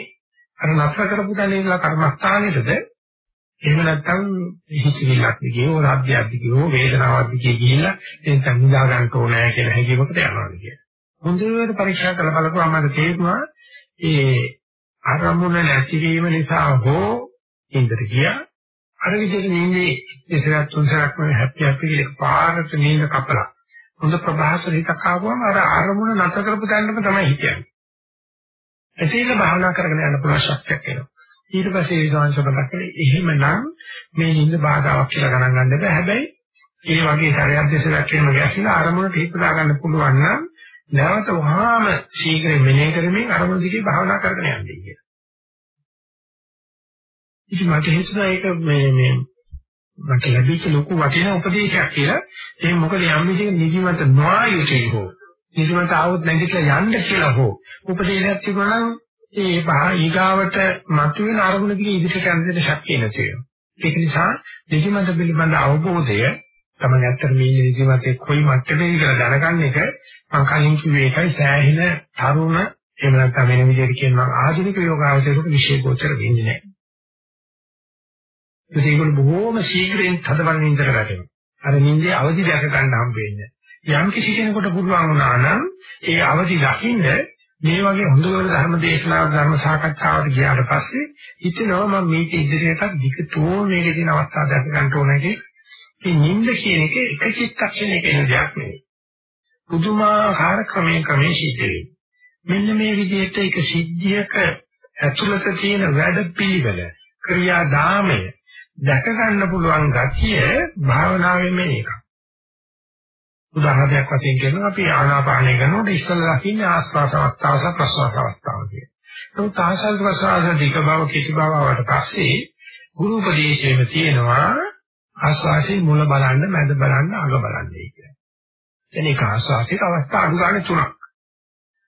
අර නතර කරපු තැන ඉඳලා කර්මස්ථානෙටද එහෙම නැත්නම් හිතවිල්ලක් දිගේ හෝ රාජ්‍යයක් දිගේ හෝ වේදනාවක් දිගේ ගිහිල්ලා එතන නිදා ගන්න ඕනෑ කියලා හැඟීමකට යනවා කියන්නේ. හොඳට පරීක්ෂා කරලා බලපුවාම මට තේරුණා ඒ අරමුණ නැතිවීම නිසා හෝ ඉන්දර ගියා අර විදිහට නින්නේ ඉස්සරහ තුන් සැරයක් වගේ හැපි හැපි කියලා පාරට නින්න කපලා හොඳ ප්‍රභාසර හිතක් ආවම අර අරමුණ නැත කරපු තැනම තමයි හිතන්නේ. එතේක භාවනා කරගෙන යන්න පුළුවන් ශක්තියක් එනවා. ඊට පස්සේ ඒ සංසබලක් කලේ එහෙමනම් මේ නිින්ද බාධාවක් කියලා ගණන් ගන්න බෑ. හැබැයි ඒ වගේ සරයක් දෙසක් කියනම ගැසිලා අරමුණට හිත දාගන්න පුළුවන් නම් නැවත වහාම ශීඝ්‍රයෙන් මෙනෙහි කරමින් අරමුණ දිගේ භාවනා කරගෙන යන්නේ කියලා. ඉතින් මට හිතුණා ඒක මේ මේ මට ලැබිච්ච ලොකු වටිනා උපදේශයක් කියලා. ඒ මොකද යම් විදිහක නිදිමත නොආයුතේ හෝ නිදිමත ආවොත් නැගිටලා යන්න කියලා හෝ උපදේශයක් තිබුණා නම් ඒ පහ ඊගාවට මතුවෙන අරමුණ දිගේ ඉදිරියට යන්න දෙන්න ශක්තිය නැති වෙනවා. ඒක නිසා නිදිමත පිළිබඳ අවබෝධය තමයි ඇත්තට මේ නිදිමතේ කොයි මට්ටමේ කියලා දැනගන්න එක මම කලින් කිව්වේ ඒකයි සෑහෙන තරුණ එහෙම නැත්නම් වෙන විදිහට කියනවා ආධුනික යෝගාවචරයට විශේෂ ගෝචර වෙන්නේ නැහැ. ඒකෝල බොහෝම ශීඝ්‍රයෙන් තදබල නින්දට වැටෙනවා. අර නින්දේ අවදි දැක ගන්න හම්බ වෙන්නේ. යම් කිසි කෙනෙකුට පුළුවන් වුණා නම් ඒ අවදි දකින්න මේ වගේ හොඳ ධර්ම දේශනාව ධර්ම සාකච්ඡාවට ගියාට පස්සේ හිතෙනවා මම මේක ඉදිරියට දිගටම මේකේ තියෙන අවස්ථාව දැක ගන්න ඕනේ කියලා. මේ නින්ද කියන එක එක චිත්තක්ෂණයක එන දෙයක් නෙවෙයි. පුදුමාකාර ක්‍රමයෙන් ක්‍රමයෙන් සිද්ධ වෙන්නේ. මෙන්න මේ විදිහට එක සිද්ධියක ඇතුළත තියෙන වැඩ පිළිවෙල ක්‍රියාදාමය දැක ගන්න පුළුවන් ගතිය භාවනාවේ මේ එකක්. උදාහරණයක් වශයෙන් කියනවා අපි ආනාපානය කරනකොට ඉස්සෙල්ලා දකින්නේ ආස්වාස අවස්ථාව සහ ප්‍රස්වාස අවස්ථාව කියන. නමුත් ආස්වාස ප්‍රස්වාස දිග බව කිසි බව වට පස්සේ ගුරු උපදේශයේම තියෙනවා ආස්වාසේ මුල බලන්න මැද බලන්න අග බලන්නයි කියන්නේ. එනික ආස්වාසික අවස්ථා අඩු ගන්න තුනක්.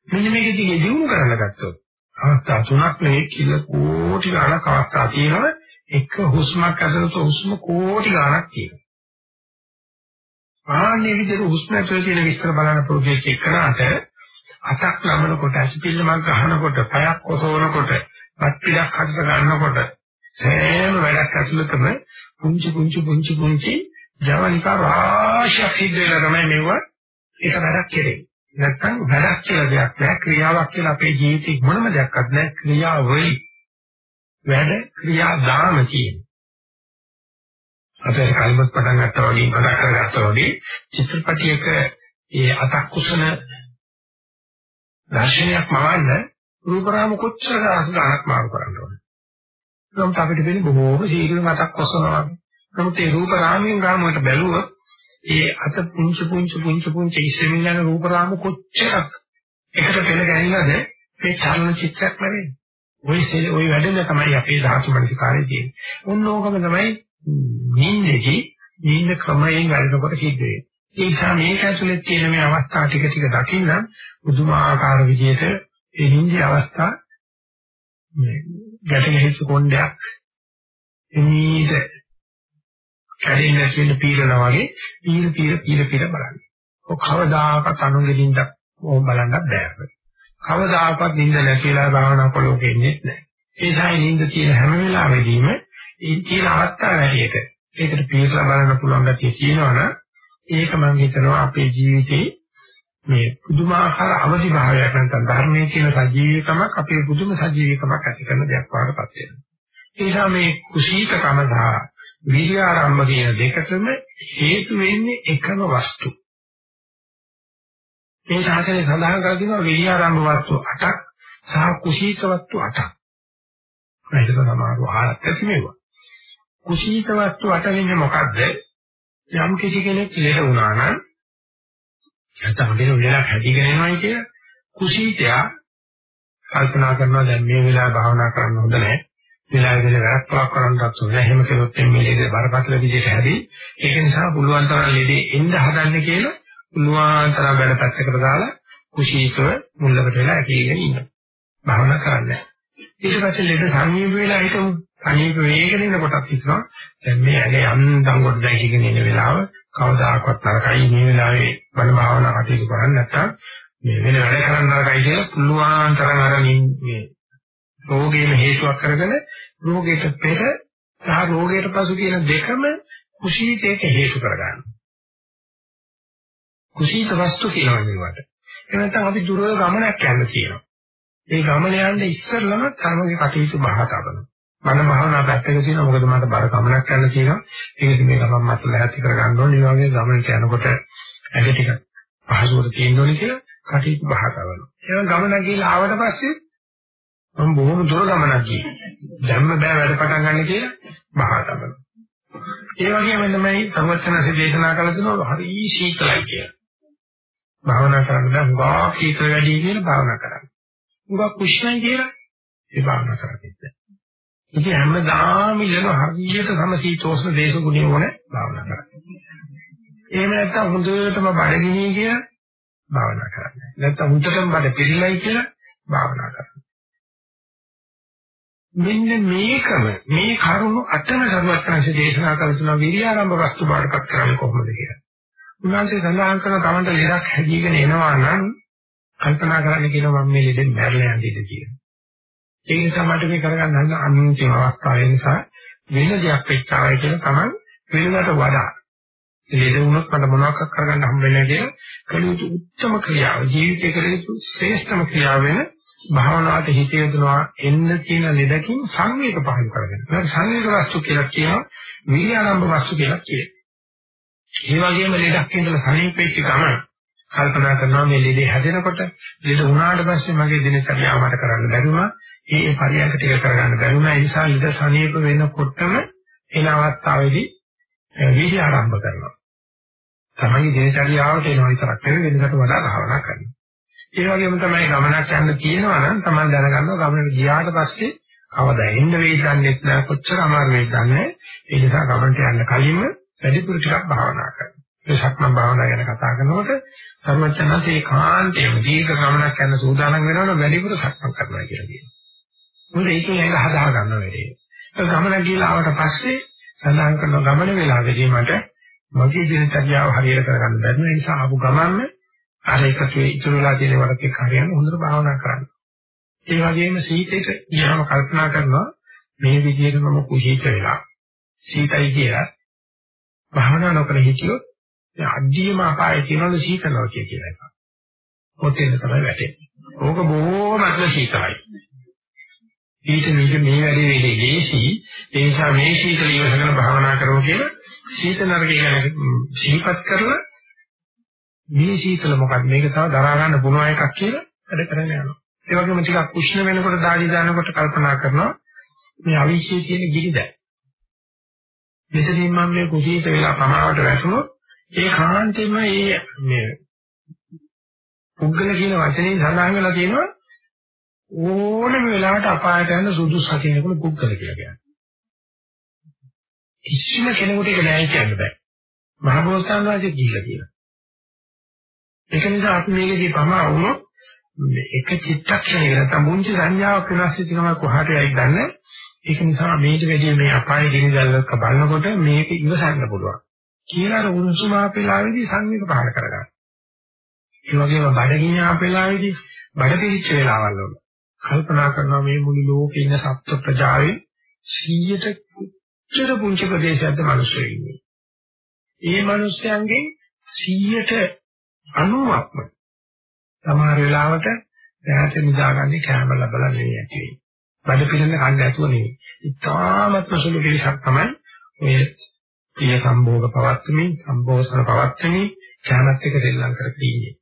මෙන්න මේකදී දිනු කරන්න ගත්තොත් අවස්ථා තුනක් නෙවෙයි කිල කෝටි ගණක් අවස්ථා තියෙනවා එක හුස්මක් ඇතුළත හුස්ම කෝටි ගණක් තියෙනවා. ආන්නේ විදිහට හුස්ම ඇතුළේ තියෙන විස්තර බලන ප්‍රොජෙක්ට් එකකට අතක් නමනකොට ඇසිපිල්ලමක් ගන්නකොට පයක් ඔසවනකොට පත් පිටක් හදට ගන්නකොට සෑම වැඩක් ඇතුළතම පුංචි පුංචි පුංචි පුංචි ජවනිකා රාශියක් සිද්ධ වෙලා තමයි මේව එක වැඩක් කෙරෙන්නේ. නැත්තම් වැඩක් කියලා දෙයක් නැහැ ක්‍රියාවක් කියලා අපේ ජීවිතේ මොනම දෙයක්වත් නැහැ ක්‍රියාවයි වැඩ ක්‍රියාදාම කියන්නේ. අපේ කල්පත් පටන් ගත්තා වගේ මතක් කරගත්තා වගේ චිත්‍රපටයක ඒ අතක් කුසන දර්ශනයක් මවන්න රූපරාම කොච්චර ගානක් මාරු කරන්න ඕනද? නමුත් අපිට වෙන්නේ බොහෝම සීඝ්‍රව අතක් කොසනවා. නමුත් ඒ රූපරාමයෙන් ගාමකට බැලුවොත් ඒ අත පුංචි පුංචි පුංචි පුංචි ඉස්සෙමින් යන රූපරාම කොච්චරක් එකට පෙළ ගැනිලාද මේ චලන චිත්‍රයක් නෙවෙයි. ওই ওই වැඩෙන් තමයි අපේ ධාතු මනසිකාරය තියෙන්නේ. ඔන්න ඕකම තමයි නිින්දේදී නිින්ද ක්‍රමයෙන් වැඩනකොට සිද්ධ වෙන්නේ. ඒ නිසා මේක ඇතුලේ තියෙන මේ අවස්ථා ටික ටික දකින්න පුදුමාකාර විදිහට ඒ නිින්දේ අවස්ථා මේ ගැටෙන හිස් කොණ්ඩයක් එනීද කැඩෙන්න කියන පීරනවා වගේ පීර පීර පීර පීර බලන්න. ඔය කවදාකවත් අනුන්ගේ නිින්ද ඕම් බලන්නත් බෑ. කවදාකවත් නිින්ද නැතිලා භාවනා කළෝකෙ ඉන්නේ නැහැ. ඒ නිසා නිින්ද තියෙන හැම වෙලාවෙදීම ඒ තියෙන අවස්ථාව හැටියට ඒකට පිළිසලා බලන්න පුළුවන් ගැතිය තියෙනවනම් ඒක මම හිතනවා අපේ ජීවිතේ මේ පුදුමාකාර අවදි භාවයක් නැත්නම් ධර්මයේ කියන සජීවීකමක් අපේ පුදුම සජීවීකමක් ඇති කරන දෙයක් වඩපත් වෙනවා. ඒ නිසා මේ කුසීතකම සහ විරියාරම්භ කියන දෙකටම හේතු වෙන්නේ එකම වස්තු. මේ ශාසනය සඳහන් කර තියෙනවා විරියාරම්භ වස්තු 8ක් සහ කුසීත වස්තු 8ක්. මේක තමයි සමාරු ආහාරත් ඇති මේවා. කුසීත වස්තු අට වෙන්නේ මොකද්ද? යම් කිසි කෙනෙක් ලෙඩ වුණා නම් නැත්නම් වෙන වෙලාවක් හැදිගෙන යනවායි කිය කුසීතයා කල්පනා කරනවා දැන් මේ වෙලාව භාවනා කරන්න හොඳ නැහැ. වෙලාවෙ වැඩක් පවක් කරන්නත් ඕනේ. එහෙම කළොත් මේ ලෙඩ බරපතල විදිහට හැදී ඒක නිසා පුළුවන් තරම් ලෙඩේ එන්න හදන්න කියලා පුළුවන් තරම් වැඩ පැත්තකට දාලා කුසීතව මුල්ලකට වෙලා ඇකීගෙන ඉන්නවා. භාවනා කරන්නේ. ඊට පස්සේ ලෙඩ සංයම වෙලා හිටමු අනේක වේගෙන එන කොටක් හිතනවා දැන් මේ ඇලේ අන්තම් කොට දැකිගෙන ඉන්න වෙලාව කවදාකවත් නරකයි මේ වෙලාවේ බල භාවනා කටයුතු කරන්නේ නැත්තම් මේ වෙන වැඩ කරන්න නරකයි කියලා පුළුවන් තරම් අර මේ රෝගේම හේතුවක් කරගෙන රෝගයට පෙර සහ රෝගයට පසු කියන දෙකම කුසීතයට හේතු කරගන්න. කුසීත වස්තු කියනවා මේවට. ඒ නැත්නම් අපි දුර ගමනක් යන්න කියනවා. ඒ ගමන යන්න ඉස්සෙල්ලම කර්මගේ කටයුතු බහා තබනවා. මන භාවනා පැත්තක තියෙනවා. මොකද මට බර ගමනක් යන්න තියෙනවා. ඒක මේ ගමන් මත් ලැහැත්ති කර ගන්න ඕනේ. ඒ වගේ ගමනට යනකොට ඇඟ ටික පහසුවට තියෙන්න ඕනේ කියලා කටයුතු බහ කරනවා. එහෙනම් ගමන ගිහලා ආවට පස්සේ මම බොහොම දුර ගමනක් ගියේ. දැම්ම බෑ වැඩ පටන් ගන්න කියලා බහ කරනවා. ඒ වගේම තමයි සර්වඥාසේ දේශනා කළ දෙනවා හරි සීතලයි කියලා. භාවනා කරන්න බෑ. හුඟා සීතල වැඩි කියලා භාවනා කරන්න. හුඟා කුෂ්ණයි කියලා ඒ භාවනා කරන්නේ ඉතින් හැමදාම ඉන්න හරියට සමසීතෝෂ්ණ දේශ ගුණය ඕනේ භාවනා කරන්න. එහෙම නැත්නම් හොඳටම බඩගිනි කියලා භාවනා කරන්න. නැත්නම් හොඳටම බඩ පිළිලයි කියලා භාවනා කරන්න. මෙන්න මේකම මේ කරුණු අටම සර්වඥාන්සේ දේශනා කළ තුන විරියාරම්භ වස්තු බාටපත් කරන්නේ කොහොමද කියලා. උන්වහන්සේ සඳහන් කරන තමන්ට ලෙඩක් හැදීගෙන එනවා නම් කල්පනා කරන්න කියනවා මම මේ ලෙඩෙන් මැරලා යන්න ඉඩ කියලා. ඒ නිසා මට මේ කරගන්න හදන අන්තිම අවස්ථාව නිසා වෙන දෙයක් වෙච්චාවයි කියලා තමයි වෙනකට වඩා ලෙඩ වුණොත් මට මොනවක් කරගන්න හම්බෙන්නේ නැහැ කියලා කළ යුතු උත්තරම ක්‍රියාව ජීවිතේ කළ යුතු ශ්‍රේෂ්ඨම ක්‍රියාව වෙන භාවනාවට හිත යොදනවා එන්න තියෙන ලෙඩකින් සංවේග පහළ කරගෙන. ඒක සංවේග වස්තු කියලා කියනවා විරියාරම්භ වස්තු කියලා කියනවා. ඒ වගේම ලෙඩක් ඉඳලා සනීපෙච්ච ගමන් කල්පනා කරනවා මේ ලෙඩේ හැදෙනකොට ලෙඩ වුණාට පස්සේ මගේ දිනචර්යාව මට කරන්න බැරි වුණා. ඒ ඒ පරියන්ක ටික කරගන්න බැරි වුණා. ඒ නිසා ඊට සනීප වෙනකොටම එන අවස්ථාවේදී වීර්ය ආරම්භ කරනවා. තමයි දිනචර්යාවට එනවා විතරක් නෙවෙයි වෙනකට වඩා භාවනා කරනවා. ඒ වගේම තමයි ගමනක් යන්න තියෙනවා නම් තමයි දැනගන්නවා ගමනට ගියාට පස්සේ කවදා එන්න වෙයිද දන්නේ නැහැ කොච්චර අමාරු වෙයිද දන්නේ ඒ නිසා ගමනට යන්න කලින්ම වැඩිපුර ටිකක් භාවනා කරනවා. මේ සක්මන් භාවනාව ගැන කතා කරනකොට සර්වඥාන්සේ ඒකාන්තයෙන් දීර්ඝ ගමනක් යන සූදානම් වෙනවනම් වැඩිපුර සක්මන් කරනවා කියලා කියනවා. මොකද ඒකෙන් ඒක හදා ගන්න වෙලේ. ඒ ගමන ගිහලා ආවට පස්සේ සඳහන් කරන ගමන වෙලාවෙදී මට මගේ දිනචර්යාව හරියට කරගන්න බැරි නිසා ආපු ගමන්න අර එකතු ඉතුරුලා තියෙන වරක් එක්ක හරියන්න හොඳට භාවනා කරන්න. ඒ වගේම සීතේට ගියාම කල්පනා කරනවා මේ විදිහට මම කුසීත වෙලා සීතයි කියලා භාවනා නොකර හිටියොත් අඩියම අපාය කියනවලු සීතලව කියලා එකක්. ඔතෙන් තමයි වැටෙන්නේ. ඕක බොහොමත්ම සීතලයි. ඊට මේක මේ වැඩේ වෙලේ දේශි ඒ නිසා මේ සීතල ඉවසගෙන භාවනා කරමු කියලා සීත නරකය ගැන සිහිපත් කරලා මේ සීතල මොකක්ද මේක තව දරා ගන්න පුළුවන් එකක් කියලා වැඩ කරගෙන යනවා. ඒ වගේම ටිකක් උෂ්ණ වෙනකොට දාඩි දානකොට කල්පනා කරනවා මේ අවිශ්වයේ තියෙන ගිරිද. මෙතනින් මම මේ කුසීත වෙලා පමාවට වැටුණොත් ඒ කාන්තේම මේ මේ පුද්ගල කියන වචනේ සඳහන් වෙලා තියෙනවා ඕනම වෙලාවට අපායට යන සුදුසු කෙනෙකුට පුද්ගල කියලා කියනවා. කිසිම කෙනෙකුට ඒක නෑ කියන්න බෑ. මහබෝසතාන් වහන්සේ කියලා කියනවා. ඒක නිසා අපි මේකදී පමා වුණොත් එක චිත්තක්ෂණයක නැත්නම් මුංචි සංඥාවක් වෙනස් වෙච්ච ගමන් කොහාට යයිද දන්නේ. ඒක නිසා මේට වැඩි මේ අපායේ දිනදල්ලක බලනකොට මේක ඉවසන්න පුළුවන්. කියලා අර උණුසුම ආපෙලාවේදී සංවේග පහල කරගන්න. ඒ වගේම බඩගිනි ආපෙලාවේදී බඩ පිරිච්ච වෙලාවල් වල කල්පනා කරනවා මේ මුළු ලෝකේ ඉන්න සත්ත්ව ප්‍රජාවේ 100ට කුච්චර පුංචි ප්‍රදේශයක්ද මිනිස්සු ඉන්නේ. ඒ මිනිස්යන්ගෙන් 100ට 90ක්ම සමහර වෙලාවට දැහැට නිදාගන්නේ කැම ලැබලා නෙවෙයි ඇති වෙන්නේ. බඩ පිරෙන කන්න ඇතුව නෙවෙයි. ඉතාමත් සුළු පිළිසක් තමයි ඔය පිය සම්භෝග පවත්වමින් සම්භෝසන පවත්වමින් ඥානත් එක්ක දෙල්ලම් කරගෙන ඉන්නේ.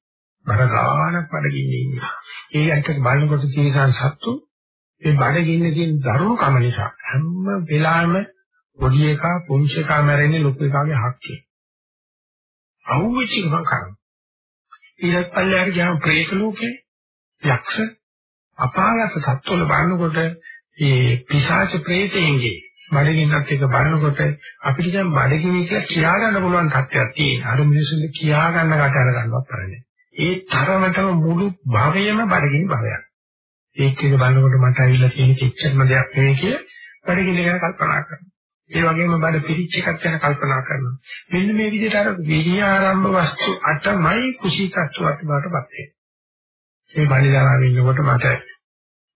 බර ගානක් බඩගින්නේ ඉන්නේ. ඒ අයිකට බලනකොට තීසන් සත්තු ඒ බඩගින්නේ තියෙන දරුණු කම නිසා හැම වෙලාවෙම පොඩි එකා පුංචි එකා මැරෙන්නේ ලොකු එකාගේ හක්කේ. අවුවිච්ච ගමන් කරනවා. ඊට පල්ලෙහාට ගියාම ප්‍රේත ලෝකේ යක්ෂ අපාගත සත්වල බලනකොට ඒ පිශාච ප්‍රේතයන්ගේ බඩගින්නත් එක බලනකොට අපිට දැන් බඩගිනි කියලා කියා ගන්න පුළුවන් තත්ත්වයක් තියෙනවා. අර මිනිස්සුන්ට කියා ගන්න කට අර ගන්නවත් තරනේ. ඒ තරමටම මුළු භවයම බඩගිනි භවයක්. ඒක එක බලනකොට මට ඇවිල්ලා තියෙන කිච්චර්ම දෙයක් නෙවෙයි කිය බඩගිනි ගැන කල්පනා කරනවා. ඒ වගේම බඩ පිරිච්ච එකක් ගැන කල්පනා කරනවා. මෙන්න මේ විදිහට අර විරියාරම්භ වස්තු අටමයි කුසීතත්වයට බාටපත් වෙන්නේ. මේ බණිදාරාවේ ඉන්නකොට මට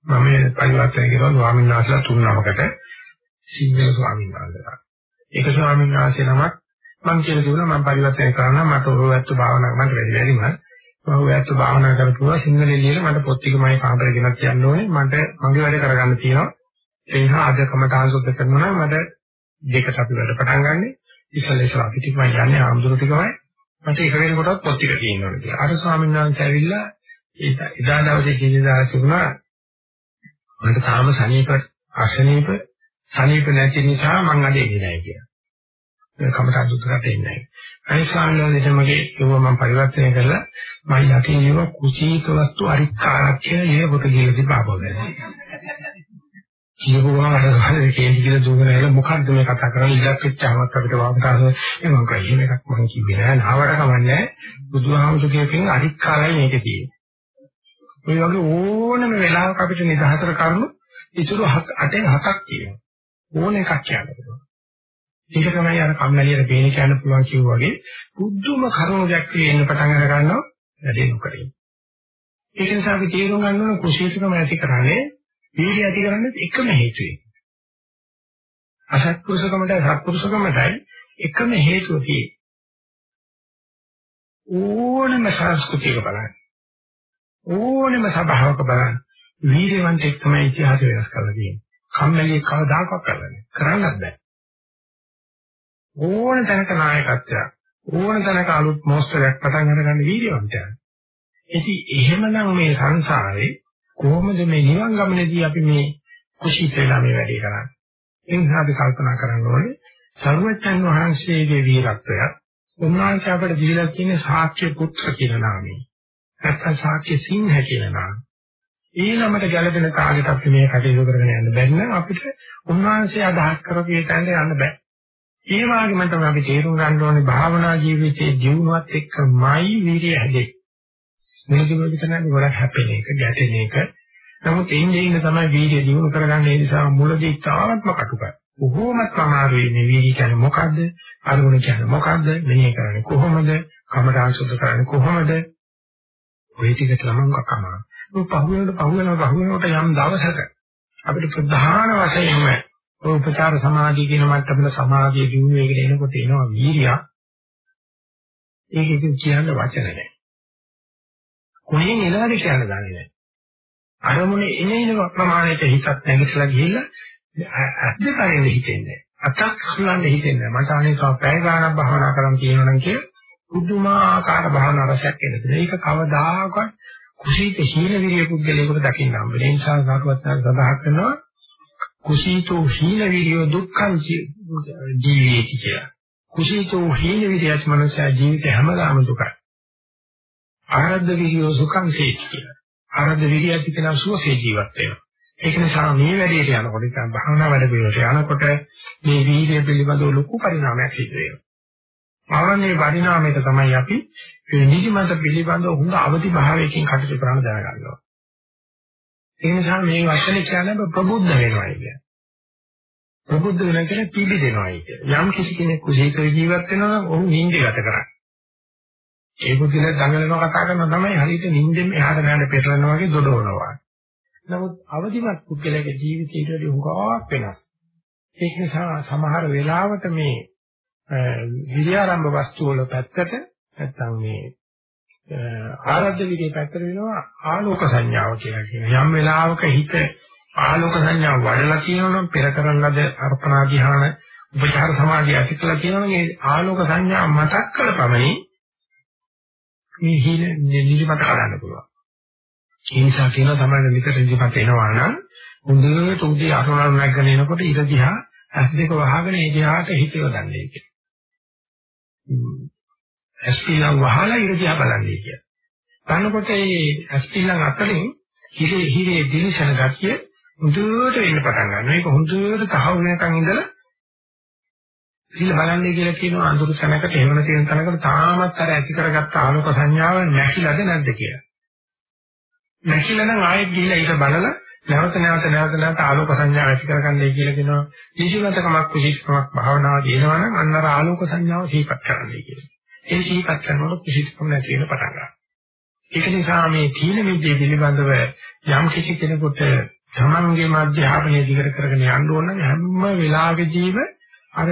මම පරිවර්තන කරනවා ස්වාමීන් වහන්සේලා තුන් නමකට සිංහල ස්වාමීන් වහන්සේලා. ඒක ස්වාමීන් වහන්සේ නමක් මම කියලා දුන්නා මම පරිවර්තනය කරනවා මට ඔයත් භාවනා මට වැඩි වැඩිම මම ඔයත් භාවනා කරපුවා. සිංහලෙන් ලියලා මට පොත් ටික මම කාමරේ ගෙනත් යන්න ඕනේ. මට මගේ වැඩ කරගන්න තියෙනවා. ඒ නිසා අද කමඨාන් සුද්ධ කරනවා නම් මට දෙකට අපි වැඩ පටන් ගන්නෙ. ඉස්සෙල්ලා ඉස්සෙල්ලා අපි ටිකම යන්නේ ආම්දුරු ටිකමයි මට එක වෙනකොටත් පොත් ටික තියෙනවා කියලා. අර ස්වාමීන් වහන්සේ ඇවිල්ලා එදා දවසේ කිසිදා තිබුණා මට තාම සනීප අසනීප සනීප නැති නිසා මං අද එන්නේ නැහැ කියලා. මේ කමට දුක්කට එන්නේ නැහැ. අනිත් ස්වාමීන් මගේ ඒව මම පරිවර්තනය කරලා මම යකින් ඒව කුසීත වස්තු අරික්කාරක් කියලා ඒ පොත කියලා තිබාපොදේ. කියපුවා අර ගහලා කේන්ති කියලා දුවගෙන ඇවිල්ලා මොකද්ද මේ කතා කරන්නේ ඉලක්ක වෙච්චාමත් අපිට වාමතාව ඒ මම කයි එහෙම එකක් මම කිව්වේ නෑ නාවට කමන්නේ බුදුහාමුදුරු කියපින් අරික්කාරයි මේකේ තියෙන්නේ. ඔය වගේ ඕනම වෙලාවක අපිට නිදහසට කරුණු ඉතුරු අටෙන් හතක් තියෙනවා. ඕන එකක් කියන්න පුළුවන්. ඒක තමයි අර කම්මැලියට බේන කියන්න පුළුවන් කිව්වා වගේ බුද්ධම කරුණු දැක්කේ එන්න පටන් අර ගන්නවා වැඩේ නොකරින්. ඒක නිසා අපි තේරුම් ගන්න ඕන කුසීතකම ඇති කරන්නේ වීර්ය ඇති කරන්නේ එකම හේතුවයි. අසත්පුරුෂකමට සත්පුරුෂකමටයි එකම හේතුව තියෙන්නේ. ඕනම සංස්කෘතියක බලන්න. ඕනම සබාවක බලන්න. වීර්යවන්තෙක් තමයි ඉතිහාසය වෙනස් කරලා තියෙන්නේ. කම්මැලි කවදාකවත් කරන්නේ කරන්නත් බෑ ඕන තැනක නායකත්වයක් ඕන තැනක අලුත් මොස්තරයක් පටන් අරගන්න වීර්යවන්තයන්. ඉතින් එහෙමනම් මේ සංසාරේ කොහොමද මේ නිවන් ගමනේදී අපි මේ කුසීත වෙලා මේ වැඩේ කරන්නේ? ඒ නිසා අපි කල්පනා කරන්න ඕනේ සර්වචන් වහන්සේගේ වීරත්වය උන්වහන්සේ අපට දීලා තියෙන ශාක්‍ය පුත්‍ර කියන නාමය. නැත්නම් ශාක්‍ය සිංහ කියන නාමය. ඒ නමට ගැළපෙන කාලෙට අපි මේ කටයුතු කරගෙන යන්න බැරි නම් අපිට උන්වහන්සේ අදහස් කරපු ඒ තැනට යන්න බෑ. ඒ වගේම තමයි අපි තේරුම් ගන්න ඕනේ භාවනා ජීවිතයේ ජීවුණත් එක්කමයි වීර්යය හැදෙන්නේ. මේ ජීවිතේ තමයි ගොඩක් හැපෙන එක, ගැටෙන එක. නමුත් එන්නේ ඉන්න තමයි වීර්යය දිනු කරගන්න ඒ නිසා මුලදී තාමත්ම කටුකයි. බොහෝමත් අමාරුයි මේ වීර්ය කියන්නේ මොකද්ද? අරමුණ කියන්නේ මොකද්ද? මෙනෙහි කරන්නේ කොහොමද? කමඨාන් සුද්ධ කරන්නේ කොහොමද? ඔය ටික තමයි අකමා. මේ පහුවෙනකොට පහුවෙනවා පහුවෙනකොට යම් දවසක අපිට ප්‍රධාන වශයෙන්ම උපචාර සමාධිය කියන මට්ටමේ සමාධිය දිනු වේගෙන එනකොට එනවා වීර්යය. ඒක ඉතින් කියන්න වචන නැහැ. කොහෙන් එනවද කියන්න දන්නේ නැහැ. අරමුණේ එන එන ප්‍රමාණයට හිතත් නැගිටලා ගිහිල්ලා ඇද්ද කරින්න හිතෙන්නේ. අතක් හුලන්න හිතෙන්නේ. මට අනේකව පැය ගාණක් භාවනා කරන් කියනවනම් කිය පුදුමාකාර භාවනා රසයක් එනවා. ඒක කවදාකවත් කුසීත හීන විරිය පුද්ගලයෙකුට දකින්න හම්බෙන්නේ. ඒ නිසා සාරවත් සඳහන් කරනවා කුසීතෝ හීන විරිය දුක්ඛං ජීවිතය කියලා. කුසීතෝ හීන විරියස් මනස ජීවිතේ හැමදාම දුකයි. ආරද්ධ විරිය සුඛං සේති කියලා. ආරද්ධ විරිය කියන සුවසේ ජීවත් වෙනවා. ඒක නිසා මේ වැඩේට යනකොට ඉතින් භාවනා වැඩ පිළිවෙලට යනකොට මේ වීර්ය පිළිබඳව ලොකු පරිණාමයක් සිදු වෙනවා. ආවන්නේ පරිණාමයට තමයි අපි නිදිමත පිළිබඳව හොඳ අවදි භාවයකින් කටයුතු කරන්න දැනගන්නවා. ඒ නිසා මේ වචනේ කියන්නේ ප්‍රබුද්ධ වෙනවා කියන්නේ. ප්‍රබුද්ධ වෙනවා කියන්නේ පිළිදෙනවා කියන්නේ. යම් කිසි කෙනෙක් කුසීත ජීවත් වෙනවා නම් ඔහු නිින්ද ගත කරන්නේ. ඒ පුදුල දඟලනවා කතා කරනවා තමයි හරියට නිින්දෙන් එහාට මෙහාට පෙරලනවා වගේ දොඩවනවා. නමුත් අවදිමත් පුද්ගලයාගේ ජීවිතය ඊට වඩා හුඟක් වෙනස්. ඒක නිසා සමහර වෙලාවට මේ විද්‍යාරම්භ වස්තු වල පැත්තට නැත්තම් මේ ආරද්ධ විදිහේ පැත්තට වෙනවා ආලෝක සංඥාව කියලා කියන. යම් වෙලාවක හිත ආලෝක සංඥාව වඩලා කියනවනම් පෙර කරන ලද අර්පණා ධ්‍යාන උපචාර සමාධිය ඇති කළා කියනවනම් ඒ ආලෝක සංඥා මතක් කළ පමණින් මේ හිල නිදිමත කරන්න පුළුවන්. ඒ නිසා කියනවා තමයි විතර ඉඳිපත් එනවා නම් හොඳට උදේ අරවල් නැගගෙන එනකොට ඉර දිහා ඇස් දෙක වහගෙන ඒ දිහාට හිත යොදන්නේ කියලා. ඇස් පිලම් වහලා ඉර දිහා බලන්නේ කියලා. බලනකොට ඒ ඇස් පිලම් අතරින් හිරේ හිරේ දිලිසන ගතිය හොඳට වෙන්න පටන් ගන්නවා. මේක හොඳට තහවුරු වෙනකන් ඉඳලා සිල් බලන්නේ කියලා කියනවා අඳුරු තැනකට එහෙම තියෙන තැනකට තාමත් අර ඇති කරගත්ත ආලෝක සංඥාව නැතිලාද නැද්ද කියලා. නැතිලා නම් ආයෙත් ගිහිල්ලා ඊට බලලා නැවත නැවත නැවත නැවත ආලෝක සංඥා ඇති කරගන්නයි කියලා කියනවා. නිසිමතකමක් කුසීස්කමක් භාවනාව දිනනවා නම් අන්න අර ආලෝක සංඥාව සිහිපත් කරන්නයි කියලා. ඒ සිහිපත් කරනකොට කුසීස්කම නැති වෙන පටන් ගන්නවා. ඒක නිසා මේ තීන මිද්දේ පිළිබඳව යම් කිසි කෙනෙකුට තමන්ගේ අධ්‍යාපනය දිගට කරගෙන යන්න ඕන නම් හැම වෙලාවෙදීම අර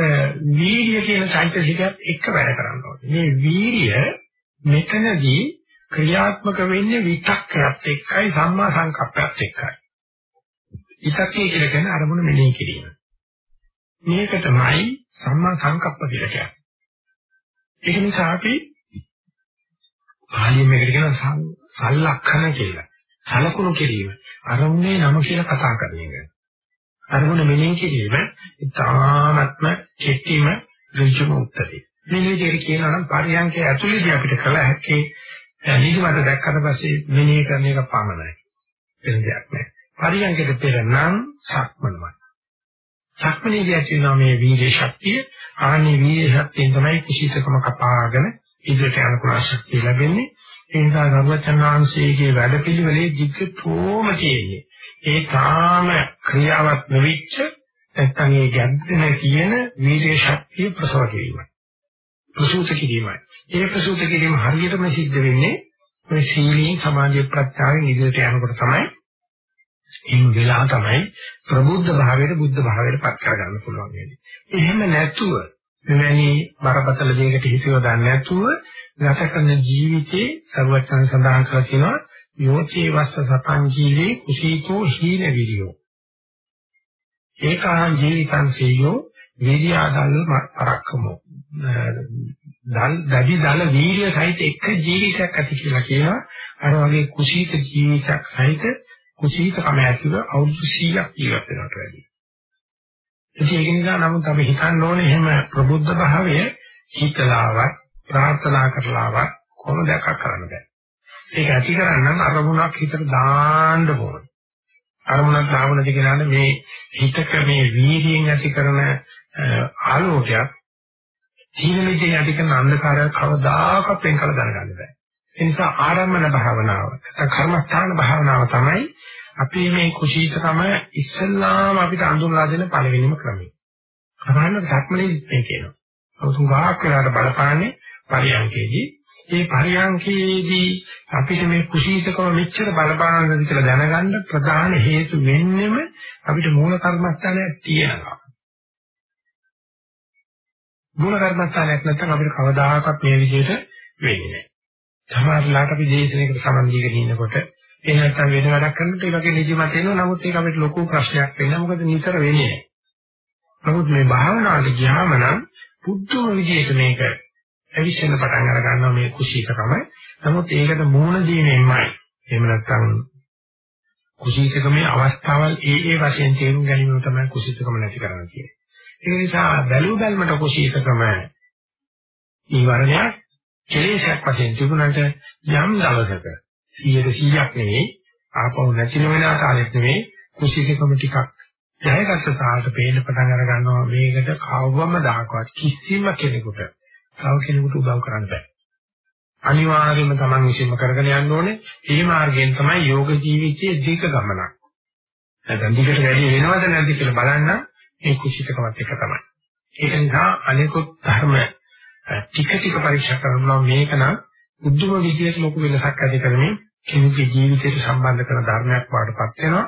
වීර්ය කියන චෛතසිකයත් එක්ක වැඩ කරන්න ඕනේ. මේ වීර්ය මෙතනදී ක්‍රියාත්මක වෙන්නේ විතක්කයත් එක්කයි සම්මා සංකප්පයත් එක්කයි. විතක්කේ කියලා කියන්නේ අරමුණ මෙනෙහි කිරීම. මේක තමයි සම්මා සංකප්ප කියලා කියන්නේ. ඒක නිසා අපි පාලියෙන් මේකට කියන සල්ලක්ෂණ කියලා. සලකුණු කිරීම. අරමුණේ නම කියලා කතා කරන එක. අරමුණ මෙනෙහි කිරීම ඉතාමත්ම කෙටිම ඍජුම උත්තරේ. මේ විදිහට කියනවා නම් පරියන්කේ ඇතුළේදී අපිට කළ හැකි නිදිමත දැක්කට පස්සේ මෙනෙහි කරන එක පමණයි. වෙන දෙයක් නෑ. පරියන්කයට පෙර නම් සක්මනමයි. සක්මනේදී ඇති වෙනා මේ වීර්ය ශක්තිය, ආනි වීර්ය ශක්තියෙන් තමයි කුසීතකම කපාගෙන ඉදිරියට යන කුණ ශක්තිය ලැබෙන්නේ. ඒ නිසා ගරුවචනාංශයේ වැඩපිළිවෙලේ දිග්ගතෝම තියෙන්නේ. ඒ තාම ක්‍රියාවක් නොවිච්ච නැත්නම් ඒ ගැද්දෙන කියන වීර්ය ශක්තිය ප්‍රසව කිරීමයි. ප්‍රසූත කිරීමයි. ඒ ප්‍රසූත කිරීම හරියටම සිද්ධ වෙන්නේ ඔය සීලයෙන් සමාධිය ප්‍රත්‍යාවෙන් ඉදිරියට යනකොට තමයි එහෙම වෙලා තමයි ප්‍රබුද්ධ භාවයට බුද්ධ භාවයට පත් කරගන්න පුළුවන් වෙන්නේ. එහෙම නැතුව මෙවැනි බරපතල දෙයකට හිත යොදන්නේ නැතුව ගත කරන ජීවිතේ සර්වඥයන් සඳහන් කරලා තියෙනවා යෝචේ වස්ස සතං ජීවේ කුසීතෝ හීන විරියෝ. ඒකාං ජීවිතං සේයෝ වීර්යාදල් පරක්කම දල් දැඩි දල වීර්ය සහිත එක ජීවිතයක් ඇති කියලා කියනවා අර වගේ කුසීත ජීවිතයක් සහිත කුසීතකම ඇතිව අවුරුදු 100ක් ජීවත් වෙනවට වැඩියි. ඒක නිසා නමුත් අපි හිතන්න ඕනේ එහෙම ප්‍රබුද්ධ භාවය හිතලාවත් ප්‍රාර්ථනා කරලාවත් කොහොමද දැක කරන්න බෑ. ඒක ඇති කරන්න අරමුණක් හිතට දාන්න ඕනේ. අරමුණක් දාවනද කියනවානේ මේ හිතක මේ වීර්යයෙන් ඇති කරන ආලෝකයක් තීන මිදේ ඇති කරන අන්ධකාරය කවදාකවත් වෙන් කළ දැනගන්න බෑ. ඒ නිසා ආරම්මන භාවනාව නැත්නම් කර්මස්ථාන භාවනාව තමයි අපි මේ කුසීතකම ඉස්සල්ලාම අපිට අඳුනලා දෙන පළවෙනිම ක්‍රමය. සමහරවිට ධර්මනේ මේ කියනවා. අවුසුගාක් වෙලාට බලපාන්නේ පරියන්කේදී. ඒ පරියන්කේදී අපිට මේ කුසීතකම මෙච්චර බලපානවද කියලා දැනගන්න ප්‍රධාන හේතු වෙන්නෙම අපිට මූල කර්මස්ථානයක් තියෙනවා. මූල කර්මස්ථානයක් නැත්නම් අපිට කවදාකවත් මේ විදිහට වෙන්නේ නැහැ. සමහරවිට අපි දේශනයකට සමන් දීගෙන ඉන්නකොට ඒ නැත්තම් වෙන වැඩක් කරනකොට ඒ වගේ නිදිමත එනවා. නමුත් ඒක අපිට ලොකු ප්‍රශ්නයක් වෙන්නේ මොකද නිතර වෙන්නේ නැහැ. නමුත් මේ භාවනාවට ගියාම නම් පුදුම විදිහට මේක ඇවිස්සෙන්න පටන් අර ගන්නවා මේ කුසීතකම. නමුත් ඒකට මූණ දීමෙන්මයි. එහෙම නැත්තම් කුසීතකමේ අවස්ථාවල් ඒ ඒ වශයෙන් තේරුම් ගැනීම තමයි කුසීතකම නැති කරන්න කියන්නේ. ඒ නිසා බැලු බැලමට කුසීතකම ඊවරණයක් කෙලෙසක් වශයෙන් තිබුණාට යම් දවසක 100%ක් නෙවෙයි ආපහු නැතිව වෙන ආකාරයක් නෙවෙයි කුසීතකම ටිකක් ජයගත්ත තාලට පේන්න පටන් අර ගන්නවා මේකට කවවම දාකවත් කිසිම කෙනෙකුට තව කෙනෙකුට උදව් කරන්න බෑ. අනිවාර්යයෙන්ම Taman විශ්ීම කරගෙන යන්න ඕනේ. ඒ මාර්ගයෙන් තමයි යෝග ජීවිතයේ දීක ගමනක්. නැත්නම් දිගට වැඩි වෙනවද නැද්ද කියලා බලන්න මේ කුසීතකමත් එක තමයි. ඒක නිසා අනිකුත් ධර්ම ටික ටික පරීක්ෂා කරනවා මේක නම් බුද්ධම විදියට ලොකු වෙනසක් ඇති කරමින් කෙනෙකුගේ ජීවිතයට සම්බන්ධ කරන ධර්මයක් වඩපත් වෙනවා.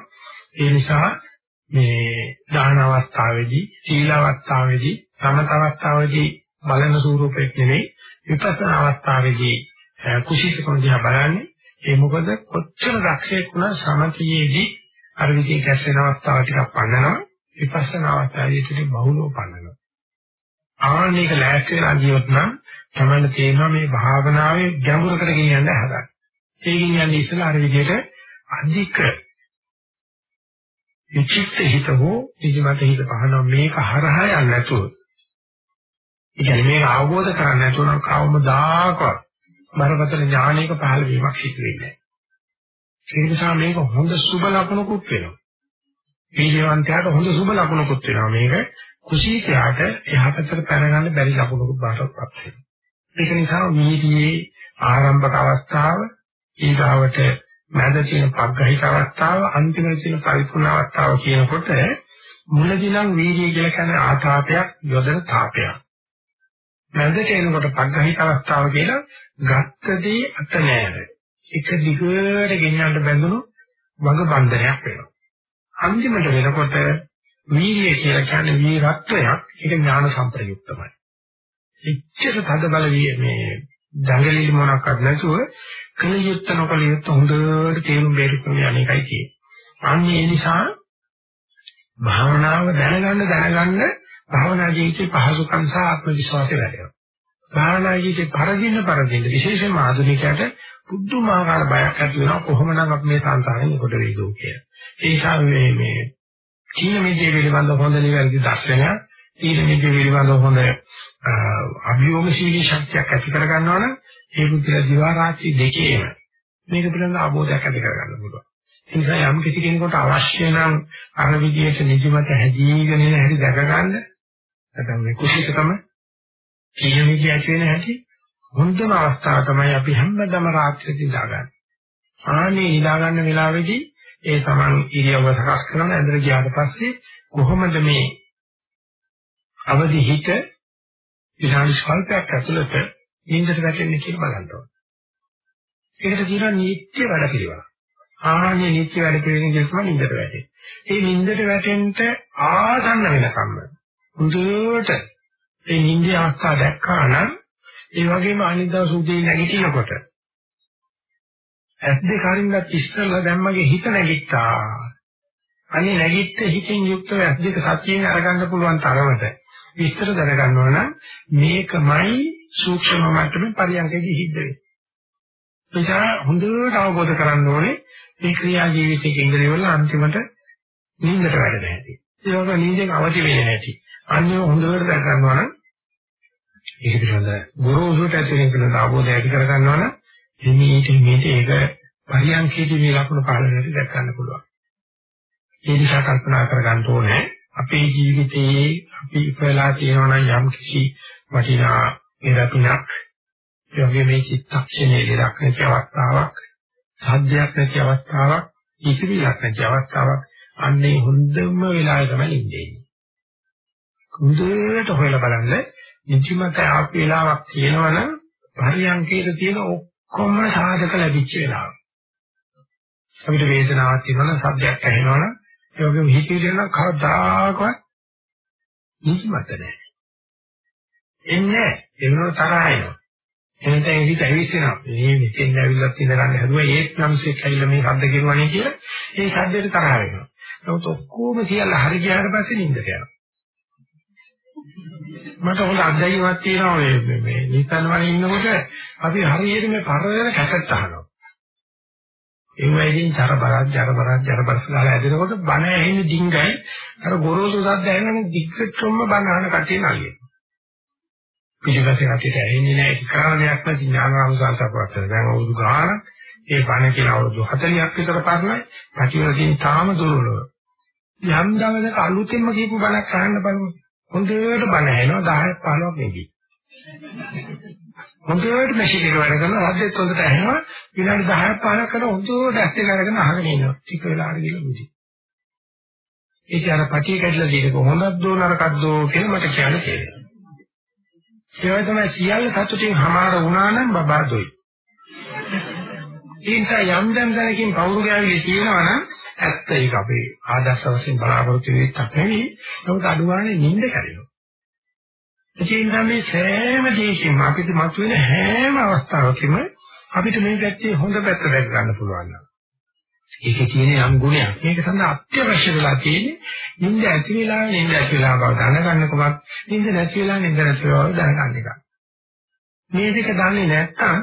ඒ නිසා මේ දාන අවස්ථාවේදී, සීල අවස්ථාවේදී, සමත අවස්ථාවේදී බලන ස්වරූපයක් නෙවෙයි විපස්සනා අවස්ථාවේදී කුසීතකම දිහා බලන්නේ. ඒ මොකද කොච්චර දක්ෂයෙක් වුණා සමතියේදී අර විදිහේ ගැස්සෙන අවස්ථාව ටිකක් පන්නනවා. විපස්සනා අවස්ථාවේදී බහුලව පන්නනවා. ආනේක ලෑස්ති වෙලා ගියොත් නම් තමයි තේරෙනවා මේ භාවනාවේ ගැඹුරකට ගෙනියන්න හදන්නේ. ඒ ගෙනියන්නේ ඉස්සලා අර විදිහට අධික විචිත්ත හිත හෝ නිදිමත හිත පහනවා මේක හරහා යන්නේ නැතුව. ඒ කියන්නේ මේක අවබෝධ කරගන්න නැතුව නම් කවමදාකවත් බරපතල ඥානයක පහළ වීමක් සිදු වෙන්නේ නැහැ. ඒ නිසා මේක හොඳ සුබ ලකුණකුත් වෙනවා. වීර්යවන්තයාට හොඳ සුබ ලකුණකුත් වෙනවා මේක කුසීතයාට එහා පැත්තට පැන ගන්න බැරි ලකුණකුත් බාටපත් වෙනවා. ඒක නිසා වීර්යයේ ආරම්භක අවස්ථාව ඊගාවට මැද තියෙන පග්ගහිත අවස්ථාව අන්තිමට තියෙන පරිපූර්ණ අවස්ථාව කියනකොට මුලදී නම් වීර්යය කියලා කියන්නේ ආතාපයක් යොදන තාපයක්. මැද කියනකොට පග්ගහිත අවස්ථාව කියලා ගත්තදී අත නෑර. එක දිගට ගෙනියන්න බැඳුණු වග බන්ධනයක් වෙනවා. අන්තිමට වෙනකොට වීර්යය කියලා කියන්නේ වීරත්වයක් ඒක ඥාන සම්ප්‍රයුක්තමයි. එච්චර තද බල මේ දඟලිලි මොනක්වත් නැතුව කලියුත් නොකලියුත් හොඳට තේරුම් බේරුම් යන්නේකයි කියන්නේ. අන්න ඒ නිසා භාවනාව දැනගන්න දැනගන්න භාවනා ජීවිතේ පහසුකම් සහ ආත්ම විශ්වාසය වැඩෙනවා. භාවනා ජීවිතේ පරදින්න පරදින්න විශේෂයෙන්ම ආධුනිකයට පුදුමාකාර බයක් ඇති වෙනවා කොහොමනම් අපි මේ සංසාරයෙන් කොට වේදෝ කියලා. ඒ නිසා මේ මේ චීන මිද්‍යාව පිළිබඳව හොඳ නිවැරදි දර්ශනයක්, චීන මිද්‍යාව පිළිබඳව හොඳ අභියෝගශීලී ශක්තියක් ඇති කර ගන්නවා නම් ඒ පුදුල දිවා රාත්‍රී දෙකේම මේක පිළිබඳ අවබෝධයක් ඇති කර ගන්න පුළුවන්. ඒ නිසා යම් කිසි කෙනෙකුට අවශ්‍ය නම් අර විදියට නිදිමත හැදීගෙන එන හැටි දැක ගන්න නැත්නම් මේ කුසීතකම කියන විදිය ඇති වෙන හැටි හොඳම අවස්ථාව තමයි අපි හැමදාම රාත්‍රියේදී දාගන්න. ආනේ ඉඳා ගන්න වෙලාවේදී ඒ Taman ඉරියව්ව සකස් කරන ඇඳට ගියාට පස්සේ කොහොමද මේ අවදි හිත විනාඩි ස්වල්පයක් ඇතුළත නින්දට වැටෙන්නේ කියලා බලන්න ඕනේ. ඒකට කියනවා නිත්‍ය වැඩ පිළිවෙල. ආන්නේ නිත්‍ය වැඩ පිළිවෙලින් කියනවා නින්දට වැටෙන්නේ. ඒ නින්දට වැටෙන්න ආසන්න වෙනකම්ම හොඳට ඒ නින්දේ අවස්ථාව දැක්කා නම් ඒ වගේම අනිද්දා සුදී නැගිටිනකොට ඇස් දෙක අරින්නත් ඉස්සෙල්ලා දැම්මගේ හිත නැගිට්ටා. අනේ නැගිට හිතින් යුක්තව ඇස් දෙක සතියෙන් අරගන්න පුළුවන් තරමට විස්තර දැනගන්නවා නම් මේකමයි සූක්ෂම මට්ටමේ පරියන්කේදී හිද්ද වෙන්නේ. නිසා හොඳට අවබෝධ කරගන්න ඕනේ මේ ක්‍රියා ජීවිතයේ ඉඳලා ඉවරලා අන්තිමට නිින්දට වැඩ නැහැටි. ඒ වගේ නිින්දෙන් අවදි වෙන්නේ නැහැටි. අන්නේ හොඳට දැක ගන්නවා නම් ඒක පිළිබඳ ගුරුසුට ඇතුලෙන් කරන අවබෝධය ඇති කර ගන්නවා නම් එමෙහිට මේක ඒක පරියන්කේදී මේ ලක්ෂණ පාලනයට දැක් ගන්න පුළුවන්. ඒ නිසා කල්පනා කර ගන්න ඕනේ අපේ ජීවිතයේ අපි ඉපලා තියෙනවා නම් යම් කිසි වටිනා ඉරපිනක් ඒ වගේ මේ චිත්තක්ෂණයේ ඉරක් නැති අවස්ථාවක් සාධ්‍යයක් නැති අවස්ථාවක් ඉතිරියක් නැති අවස්ථාවක් අන්නේ හොඳම වෙලාවේ තමයි ඉන්නේ. හොඳට හොයලා බලන්න නිදිමත ආපු වෙලාවක් තියෙනවනම් පරියන්කේට තියෙන ඔක්කොම සාධක ලැබිච්ච වෙලාව. අපිට වේදනාවක් තියෙනවනම් සද්දයක් ඇහෙනවනම් ඒ වගේම හිතේ නම් කවදාකවත් නිදිමත නැහැ. එන්නේ එන්නෝ තරහ එනවා. එනතෙන් හිත ඇවිස්සෙනවා. මේ මෙතෙන් ඇවිල්ලා ඉඳ ගන්න හැදුවා ඒත් මිනිස්සෙක් ඇවිල්ලා මේ ශබ්ද කෙරුවානේ කියලා ඒ ශබ්දයට තරහ වෙනවා. නමුත් ඔක්කොම කියලා හරි ගියාට පස්සේ නිින්දට යනවා. මට හොඳ අත්දැකීමක් තියෙනවා මේ මේ නිසන් වනේ ඉන්නකොට අපි හරියට මේ පරදර කැසට් අහනවා. ඒ වගේකින් චරබරක් ජරබරක් ජරබරස් ගාලා ඇදෙනකොට බණ ඇහෙන්නේ ඩිංගයි අර ගොරෝසු සද්ද ඇහෙනනම් දිග්ගටම බණ අහන කටිය නලිය. පිළිගැසේ කටියට ඇහෙන්නේ නැහැ ඒක කාරණයක් නැති ඥානානුසාරසපවත් දැන් අවුරුදු ගාන ඒ බණ කියන අවුරුදු 40ක් විතර පරණයි පැටිවලින් තාම දුර්වලව. යම් දවසක අලුතෙන්ම කියපු බණක් අහන්න බලමු. හොඳට බණ ඇහෙනවා 10ක් 15ක් නෙගී. හොඳට මැෂින් එක වැඩ කරනවා රද්දෙත් හොඳට ඇහෙනවා විනාඩි 10ක් 15ක් කරන හොඳට ඇස් දෙක අරගෙන අහගෙන ඉන්නවා ටික වෙලාවකට ගිහලා මුදි ඒක අර පටිය කැඩලා දිනක හොඳක් දෝ නරකක් දෝ කියලා මට කියන්න තේරෙනවා. ඒ තමයි සියල්ල සතුටින් හමාර වුණා නම් බබා දොයි. ඒ නිසා යම් යම් දැනකින් පවුරු ගෑවිලි තියෙනවා නම් ඇත්ත ඒක අපේ ආදර්ශ වශයෙන් බලාපොරොත්තු වෙන්නත් නෙවෙයි නමුත් අඩුවානේ නිින්ද කැඩෙනවා ඒ මේ සෑම දෙයකින්ම අපිට මතුවෙන හැම අවස්ථාවකම අපිට මේ පැත්තේ හොඳ පැත්ත දැක ගන්න පුළුවන්. ඒකේ තියෙන යම් ගුණයක්. මේක සඳහා අත්‍යවශ්‍ය වෙලා තියෙන්නේ නිින්ද ඇති වෙලා නිින්ද ඇති වෙලා බව දැනගන්න කොමත් නිින්ද නැති වෙලා නිින්ද නැති වෙලා දැනගන්න එක. මේ දෙක දන්නේ නැත්නම්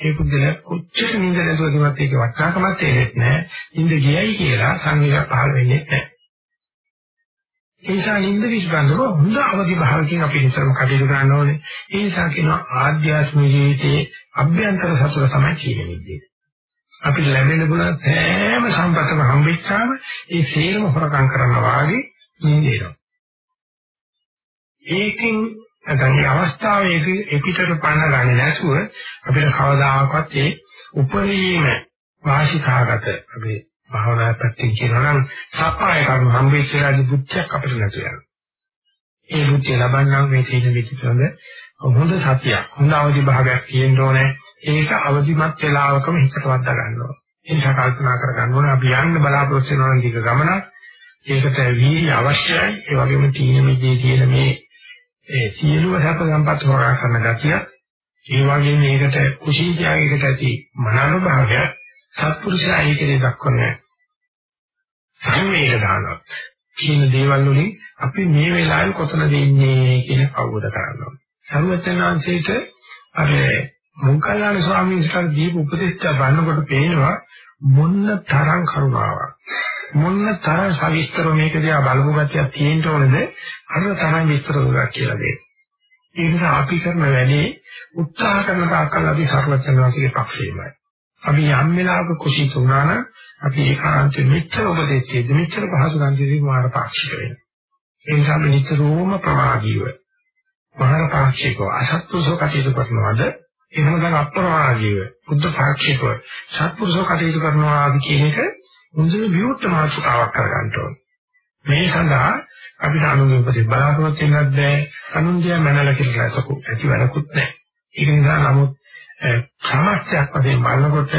ඒ පුද්ගලයා කොච්චර නිින්ද නැතුවදවත් ඒක වටනකමක් තේරෙන්නේ නැහැ. නිින්ද ගියයි කියලා සංවේගය පහළ වෙන්නේ නැහැ. ඒ නිසා නිින්ද විශ්බන්දව හොඳ අවදි භාවකින් අපි හිතම කටයුතු කරන්න ඕනේ. ඒ නිසා කියනවා ආධ්‍යාත්මික ජීවිතයේ අභ්‍යන්තර සතුට තමයි කියන්නේ. අපිට ලැබෙන ගුණ හැම සම්පතම හම්බෙච්චාම ඒ සේරම හොරකම් කරනවා වාගේ නිදේනවා. ඒකෙන් නැත්නම් මේ අවස්ථාවේ එපිටට පන්න ගන්නේ නැතුව අපිට කවදාකවත් ඒ උපරිම වාසිකාගත අපේ භාවනා පැත්තෙන් කියනවා නම් සප්පාය කර්ම හම්බෙච්ච රාජි බුද්ධයක් අපිට නැති වෙනවා. ඒ බුද්ධිය ලබන්නම් මේ සීල විචිතවල හොඳ සතියක් හොඳ අවදි භාගයක් තියෙන්න ඕනේ. ඒක අවදිමත් වේලාවකම හිතට වද්දා ගන්නවා. ඒ නිසා කල්පනා කර ගන්න ඕනේ අපි යන්න බලාපොරොත්තු වෙනවා නම් දිග ගමනක්. ඒකට වීර්ය අවශ්‍යයි. ඒ වගේම තීන මිදේ තියෙන මේ ඒ සියලුම සැප සම්පත් හොරා කරන ගතිය ඒ වගේම මේකට කුසීතියකට ඇති මනෝභාවය සත්පුරුෂයා ඒකේ දක්වන්නේ සංවේග දානවා කියන දේවල් වලින් අපි මේ වෙලාවේ කොතනද ඉන්නේ කියන අවබෝධ කරගන්නවා. සර්වඥාන්සේට අර මොග්ගල්ලාන ස්වාමීන් වහන්සේ දීප උපදේශය බලනකොට පේනවා මොන්න තරම් කරුණාවක්. මොන්න තරම් සවිස්තර මේක දිහා බලපු ගැතියක් තියෙන්න ඕනද අර තරම් විස්තර දුරක් කියලා දෙන්න. ඒ නිසා අපි කරන වැඩේ උත්සාහ කරන තාක්කල් අපි සර්වඥාන්සේගේ පක්ෂේමයි. අපි යම් වෙලාවක කුසීත වුණා නම් අපි ඒකාන්තයෙන් මෙච්චර උපදෙස්යේද මෙච්චර පහසු ගන්තිදී මාර පාක්ෂික වෙනවා. ඒ නිසා අපි නිතරම ප්‍රමාදීව මහා පාක්ෂිකව අසත්පුරුෂව කටයුතු කරනවාද එහෙම නැත්නම් අප්‍රමාදීව බුද්ධ පාක්ෂිකව සත්පුරුෂව කටයුතු කරනවාද කියන එක මුලින්ම විවුර්ත මාතෘකාවක් කරගන්න ඕනේ. මේ සඳහා අපිට අනුගමනය ප්‍රති බලාපොරොත්තු වෙන්නත් බෑ අනුන්ගේ මනල කියලා ඇති වැඩකුත් නැහැ. ඒක නිසා නමුත් සමස්තයක් වශයෙන් බලනකොට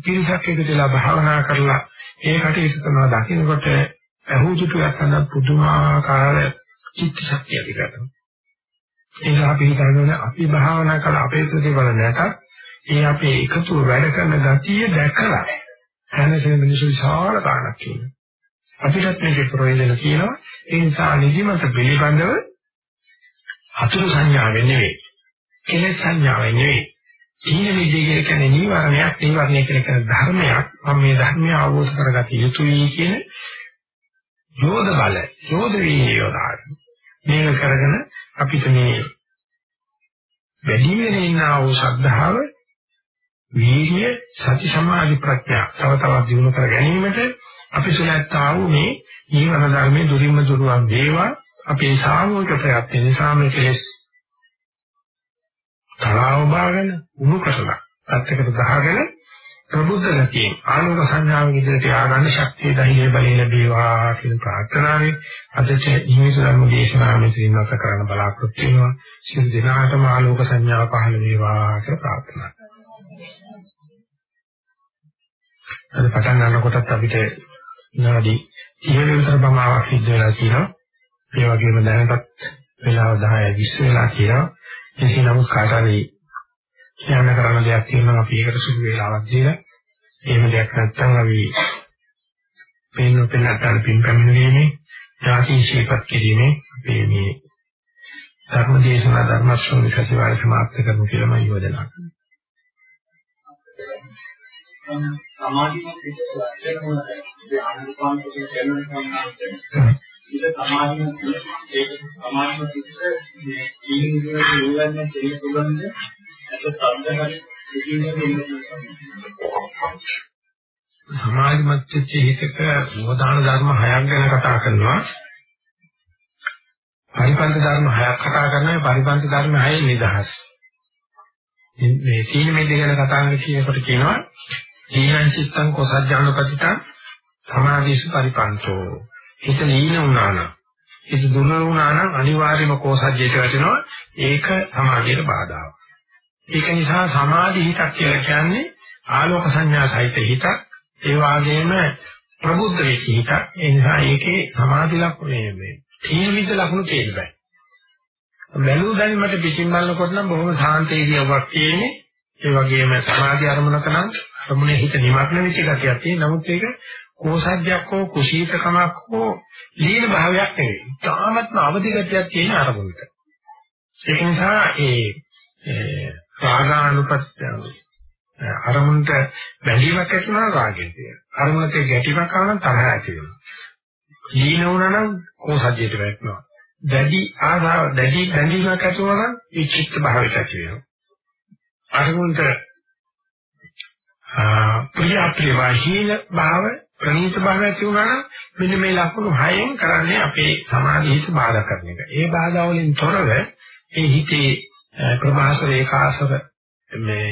පිරිසක් එකතු වෙලා භාවනා කරලා ඒ කටයුතු කරනවා දකින්නකොට අහුතුතු යන පුදුමාකාර චිත්ත ශක්තිය ඇති කරනවා. ඒක අපි හිතන්නේ අපි භාවනා කළ අපේ ප්‍රතිඵල නැතත් ඒ අපේ එකතු වැඩ කරන ගතිය දැකලා හැමසෙම මිනිස්සු විශාල කාණක් කියනවා. අපිටත් මේක ප්‍රයෝජන කියනවා. ඒ නිසා නිදිමත පිළිබඳව අතුරු සංඥාවෙන් නෙවෙයි. කෙලෙස් සංඥාවෙන් නෙවෙයි. ඊන විදිහේ කියන්නේ නීවරණයක් නීවරණය කියලා කියන ධර්මයක් මම මේ ධර්මය අවබෝධ කරගත යුතුයි කියන යෝධ බල යෝධ වී යෝධාර මේක කරගෙන අපිට මේ වැඩි වෙන ඉන්නා වූ ශ්‍රද්ධාව වීර්ය සති සමාධි ප්‍රඥා තව තවත් දිනු කර ගැනීමට අපි සුලත්තා වූ මේ ජීවන ධර්මයේ දුරින්ම දුරුවන් වේවා. අපේ සාමූහික ප්‍රයත්න නිසා මේ කෙලෙස් තරාව බාගෙන උණු කරලා පැත්තකට ගහගෙන ප්‍රබුද්ධ ගතියෙන් ආලෝක සංඥාවෙන් ඉදිරියට ආගන්න ශක්තිය ධෛර්ය බලය ලැබේවා කියන ප්‍රාර්ථනාවෙන් අදට හිමිස ධර්ම දේශනාව මෙතනින් නැවත කරන්න බලාපොරොත්තු වෙනවා. සියලු දෙනාටම ආලෝක සංඥාව පහළ වේවා කියලා ප්‍රාර්ථනා අද පටන් ගන්නකොටත් අපිට විනාඩි 30 විතර ප්‍රමාණයක් සිද්ධ වෙලා තියෙනවා. ඒ වගේම දැනටත් වෙලාව 10 20 වෙලා තියෙනවා. එසේ නමුත් කාට හරි කියන්න කරන්න දෙයක් තියෙනවා. අපි ඒකට සුදු වේලාවක් දීලා එහෙම දෙයක් නැත්නම් අපි පේන පෙන්නතර පින් පැමිණීමේ ඥාති ශීපත් කිරීමේ අපේ මේ ධර්ම දේශනා ධර්ම ශ්‍රවණ සතිවාරය සමාප්ත කරමු කියලා මම යෝජනා කරනවා. සමාධිමත් ලක්ෂණ මොනවද? ආනන්දපාන කියන කෙනෙක් ඉත සමාධිමත් ඒක සමාධිමත් මේ ජීවිතයේ නිවන්න දෙන්න පුළුවන්ද? අද සම්දහරි සමාධිමත් වෙච්ච හිතක මොදාන ධර්ම හයක් ගැන කතා කරනවා. පරිපන්ත ධර්ම හයක් කතා කරනවා පරිපන්ත ධර්ම හයේ නිදහස්. මේ සීල මෙද්ද ගැන කතා කරන කියනකොට කියනවා සීලං චිත්තං කොසජ්ජානපතිතං සමාධිසු පරිපන්තෝ. හිත නීන වුණා නම් හිත දුර්වල වුණා නම් අනිවාර්යයෙන්ම කොසජ්ජයට වැටෙනවා. ඒක සමාධියට බාධාවක්. ඒක නිසා සමාධි හිතක් කියලා කියන්නේ ආලෝක සංඥා සහිත හිතක්. ඒ වගේම ප්‍රබුද්ධ වෙච්ච හිතක්. ඒ නිසා ඒකේ සමාධි ලක්ෂණය මේ තීන විද ලක්ෂණ තේරෙන්න බෑ. බැලු දැනීමට පිටින් බලනකොට නම් බොහොම සාන්තේකියාවක් තියෙන්නේ. ඒ වගේම සමාධි අරමුණක නම් අරමුණේ හිත නිමග්න වෙච්ච ගතියක් තියෙන. නමුත් ඒක කෝසජ්ජයක් හෝ කුසීතකමක් හෝ ලීන භාවයක් නෙවෙයි. තාමත්ම අවදි ගතියක් තියෙන අරමුණක. ඒක නිසා ඒ රාගානුපස්සය අරමුණට බැඳීමක් ඇති වුණා රාගය තියෙනවා. අරමුණට ගැටීමක් ආවම තරහ ඇති වෙනවා. ලීන වුණා නම් කෝසජ්ජයට වැටෙනවා. දැඩි ආසාව දැඩි බැඳීමක් ඇති වුණා නම් විචිත්ත භාවයට ඇති වෙනවා. අරමුණට ප්‍රිය අප්‍රිය වාහීන භාව ප්‍රණීත භාව ඇති වුණා නම් මෙන්න මේ ලක්ෂණ හයෙන් කරන්නේ අපේ සමාධි හිත බාධා කරන එක. ඒ බාධා වලින් තොරව ඒ හිතේ ප්‍රභාස රේඛාසව මේ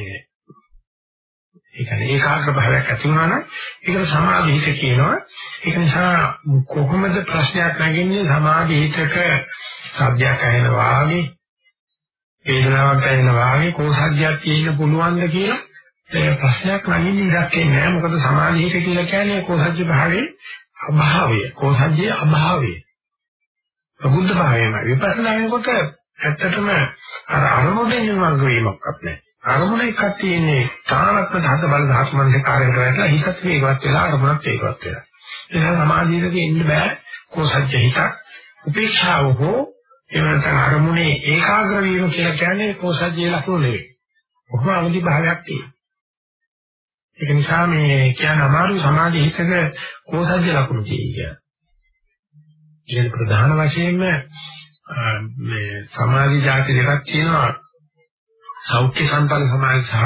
ඒ කියන්නේ ඒකාග්‍ර භාවයක් ඇති වුණා නම් ඒකට සමාධි හිත කියනවා. ඒක නිසා කොහොමද ප්‍රශ්නයක් නැගෙන්නේ සමාධි හිතක සබ්ජයක් ඇහෙන වාගේ වේදනාවක් ඇහෙන වාගේ කෝසජ්ජයක් තියෙන්න පුළුවන්ද කියලා ඒ ප්‍රශ්නයක් නැගෙන්නේ ඉඩක් නෑ. මොකද සමාධි හිත කියලා කියන්නේ කෝසජ්ජ භාවයේ අභාවය. කෝසජ්ජයේ අභාවය. ප්‍රබුද්ධ භාවයම විපස්සනා වෙනකොට ඇත්තටම අර අරමුණේ නිවර්ග වීමක්වත් නැහැ. අරමුණ එකක් තියෙන්නේ තානත්ම ධාත බල ධාතු මනසේ කාර්යයට වැටලා හිතත් වේගවත් වෙලා අරමුණත් වේගවත් වෙලා. ඒක සමාධියක ඉන්න බෑ කෝසජ්ජ හිතක්. උපේක්ෂාව හෝ එවනත අරමුණේ ඒකාග්‍ර වීම කියලා කියන්නේ කෝසජ්ජේ ලක්ෂණ නෙවෙයි. කොහොම අවදි භාවයක් තියෙනවා. ඒක නිසා මේ කියන අමාරු සමාධි හිතක කෝසජ්ජ ලක්ෂණ තියෙනවා. කියන ප්‍රධාන වශයෙන්ම මේ සමාධි જાති දෙකක් තියෙනවා සෞඛ්‍ය සම්පන්න සමාධි සහ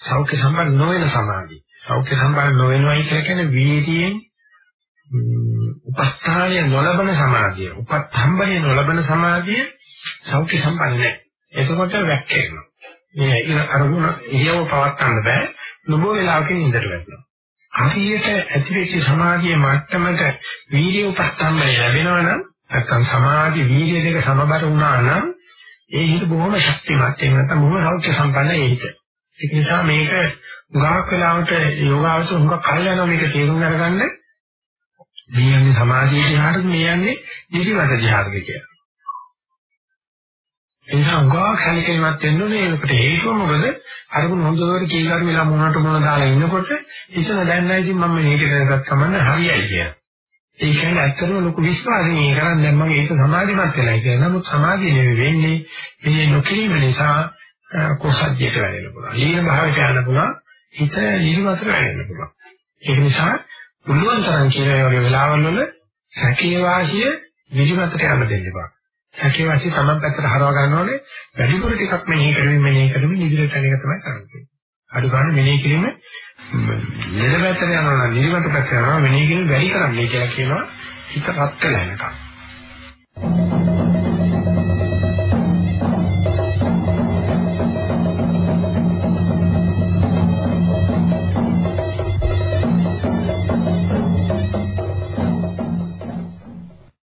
සෞඛ්‍ය සම්පන්න නොවන සමාධි. සෞඛ්‍ය සම්පන්න නොවෙනවයි කියන්නේ වීර්යයෙන් උපස්ථානය නොලබන සමාධිය. උපත්ම්බනේ නොලබන සමාධිය සෞඛ්‍ය සම්පන්න නැහැ. එතකොට වැක්කේනවා. මේ ඉර අරමුණ ඉරියව පවත්වන්න බෑ. නොබෝ වෙලාවකින් ඉඳට වැටෙනවා. හරියට ඇතිවෙච්ච සමාධියේ මට්ටමක වීර්ය උපස්ථානය ලැබෙනවා නම් නැත්නම් සමාධි වීර්ය දෙක සමබර වුණා නම් ඒ හිත බොහොම ශක්තිමත් එහෙම නැත්නම් බොහොම සෞඛ්‍ය සම්පන්න ඒ හිත. ඒක නිසා මේක උගාක් වෙලාවට යෝගාවචර උගා කල් යනවා මේක තේරුම් අරගන්න මේ යන්නේ සමාධිය දිහාට මේ යන්නේ නිදිමත දිහාට කියලා. ඒ නිසා උගා කල්කේවත් වෙන්න ඕනේ ඒකට හේතුව මොකද අරමුණ හොඳට කීකාර වෙලා මොනකට මොන දාලා ඉන්නකොට ඉතන දැන් නැහැ ඉතින් මම මේක දැනගත් සමන්න හරියයි කියලා. ඒ කියන්නේ ඇත්තටම ලොකු විශ්වාසයෙන් ඒ කරන්නේ දැන් මම ඒක සමාධිමත් වෙලා කියලා. නමුත් සමාධිය නෙවෙයි වෙන්නේ මේ නොකිරීම නිසා කොසජ්ජයට වැටෙන්න පුළුවන්. ලීන භාවයට යන්න පුළුවන්. හිත නිර්වතර වෙන්න පුළුවන්. ඒක නිසා පුළුවන් තරම් කියන වගේ වෙලාවල් වල සැකේ වාසිය නිර්වතට යන්න දෙන්න එපා. සැකේ වාසිය තමන් පැත්තට හරව ගන්න ඕනේ. වැඩිපුර ටිකක් මෙනෙහි කරමින් මෙනෙහි කරමින් ඉදිරියට යන එක තමයි කරන්නේ. අඩු ගන්න මෙනෙහි කිරීම නිර්වතට යනවා නම් නිර්වත පැත්තට යනවා මෙනෙහි කිරීම වැඩි කරන්නේ කියලා කියනවා හිත රත් වෙලා යනකම්.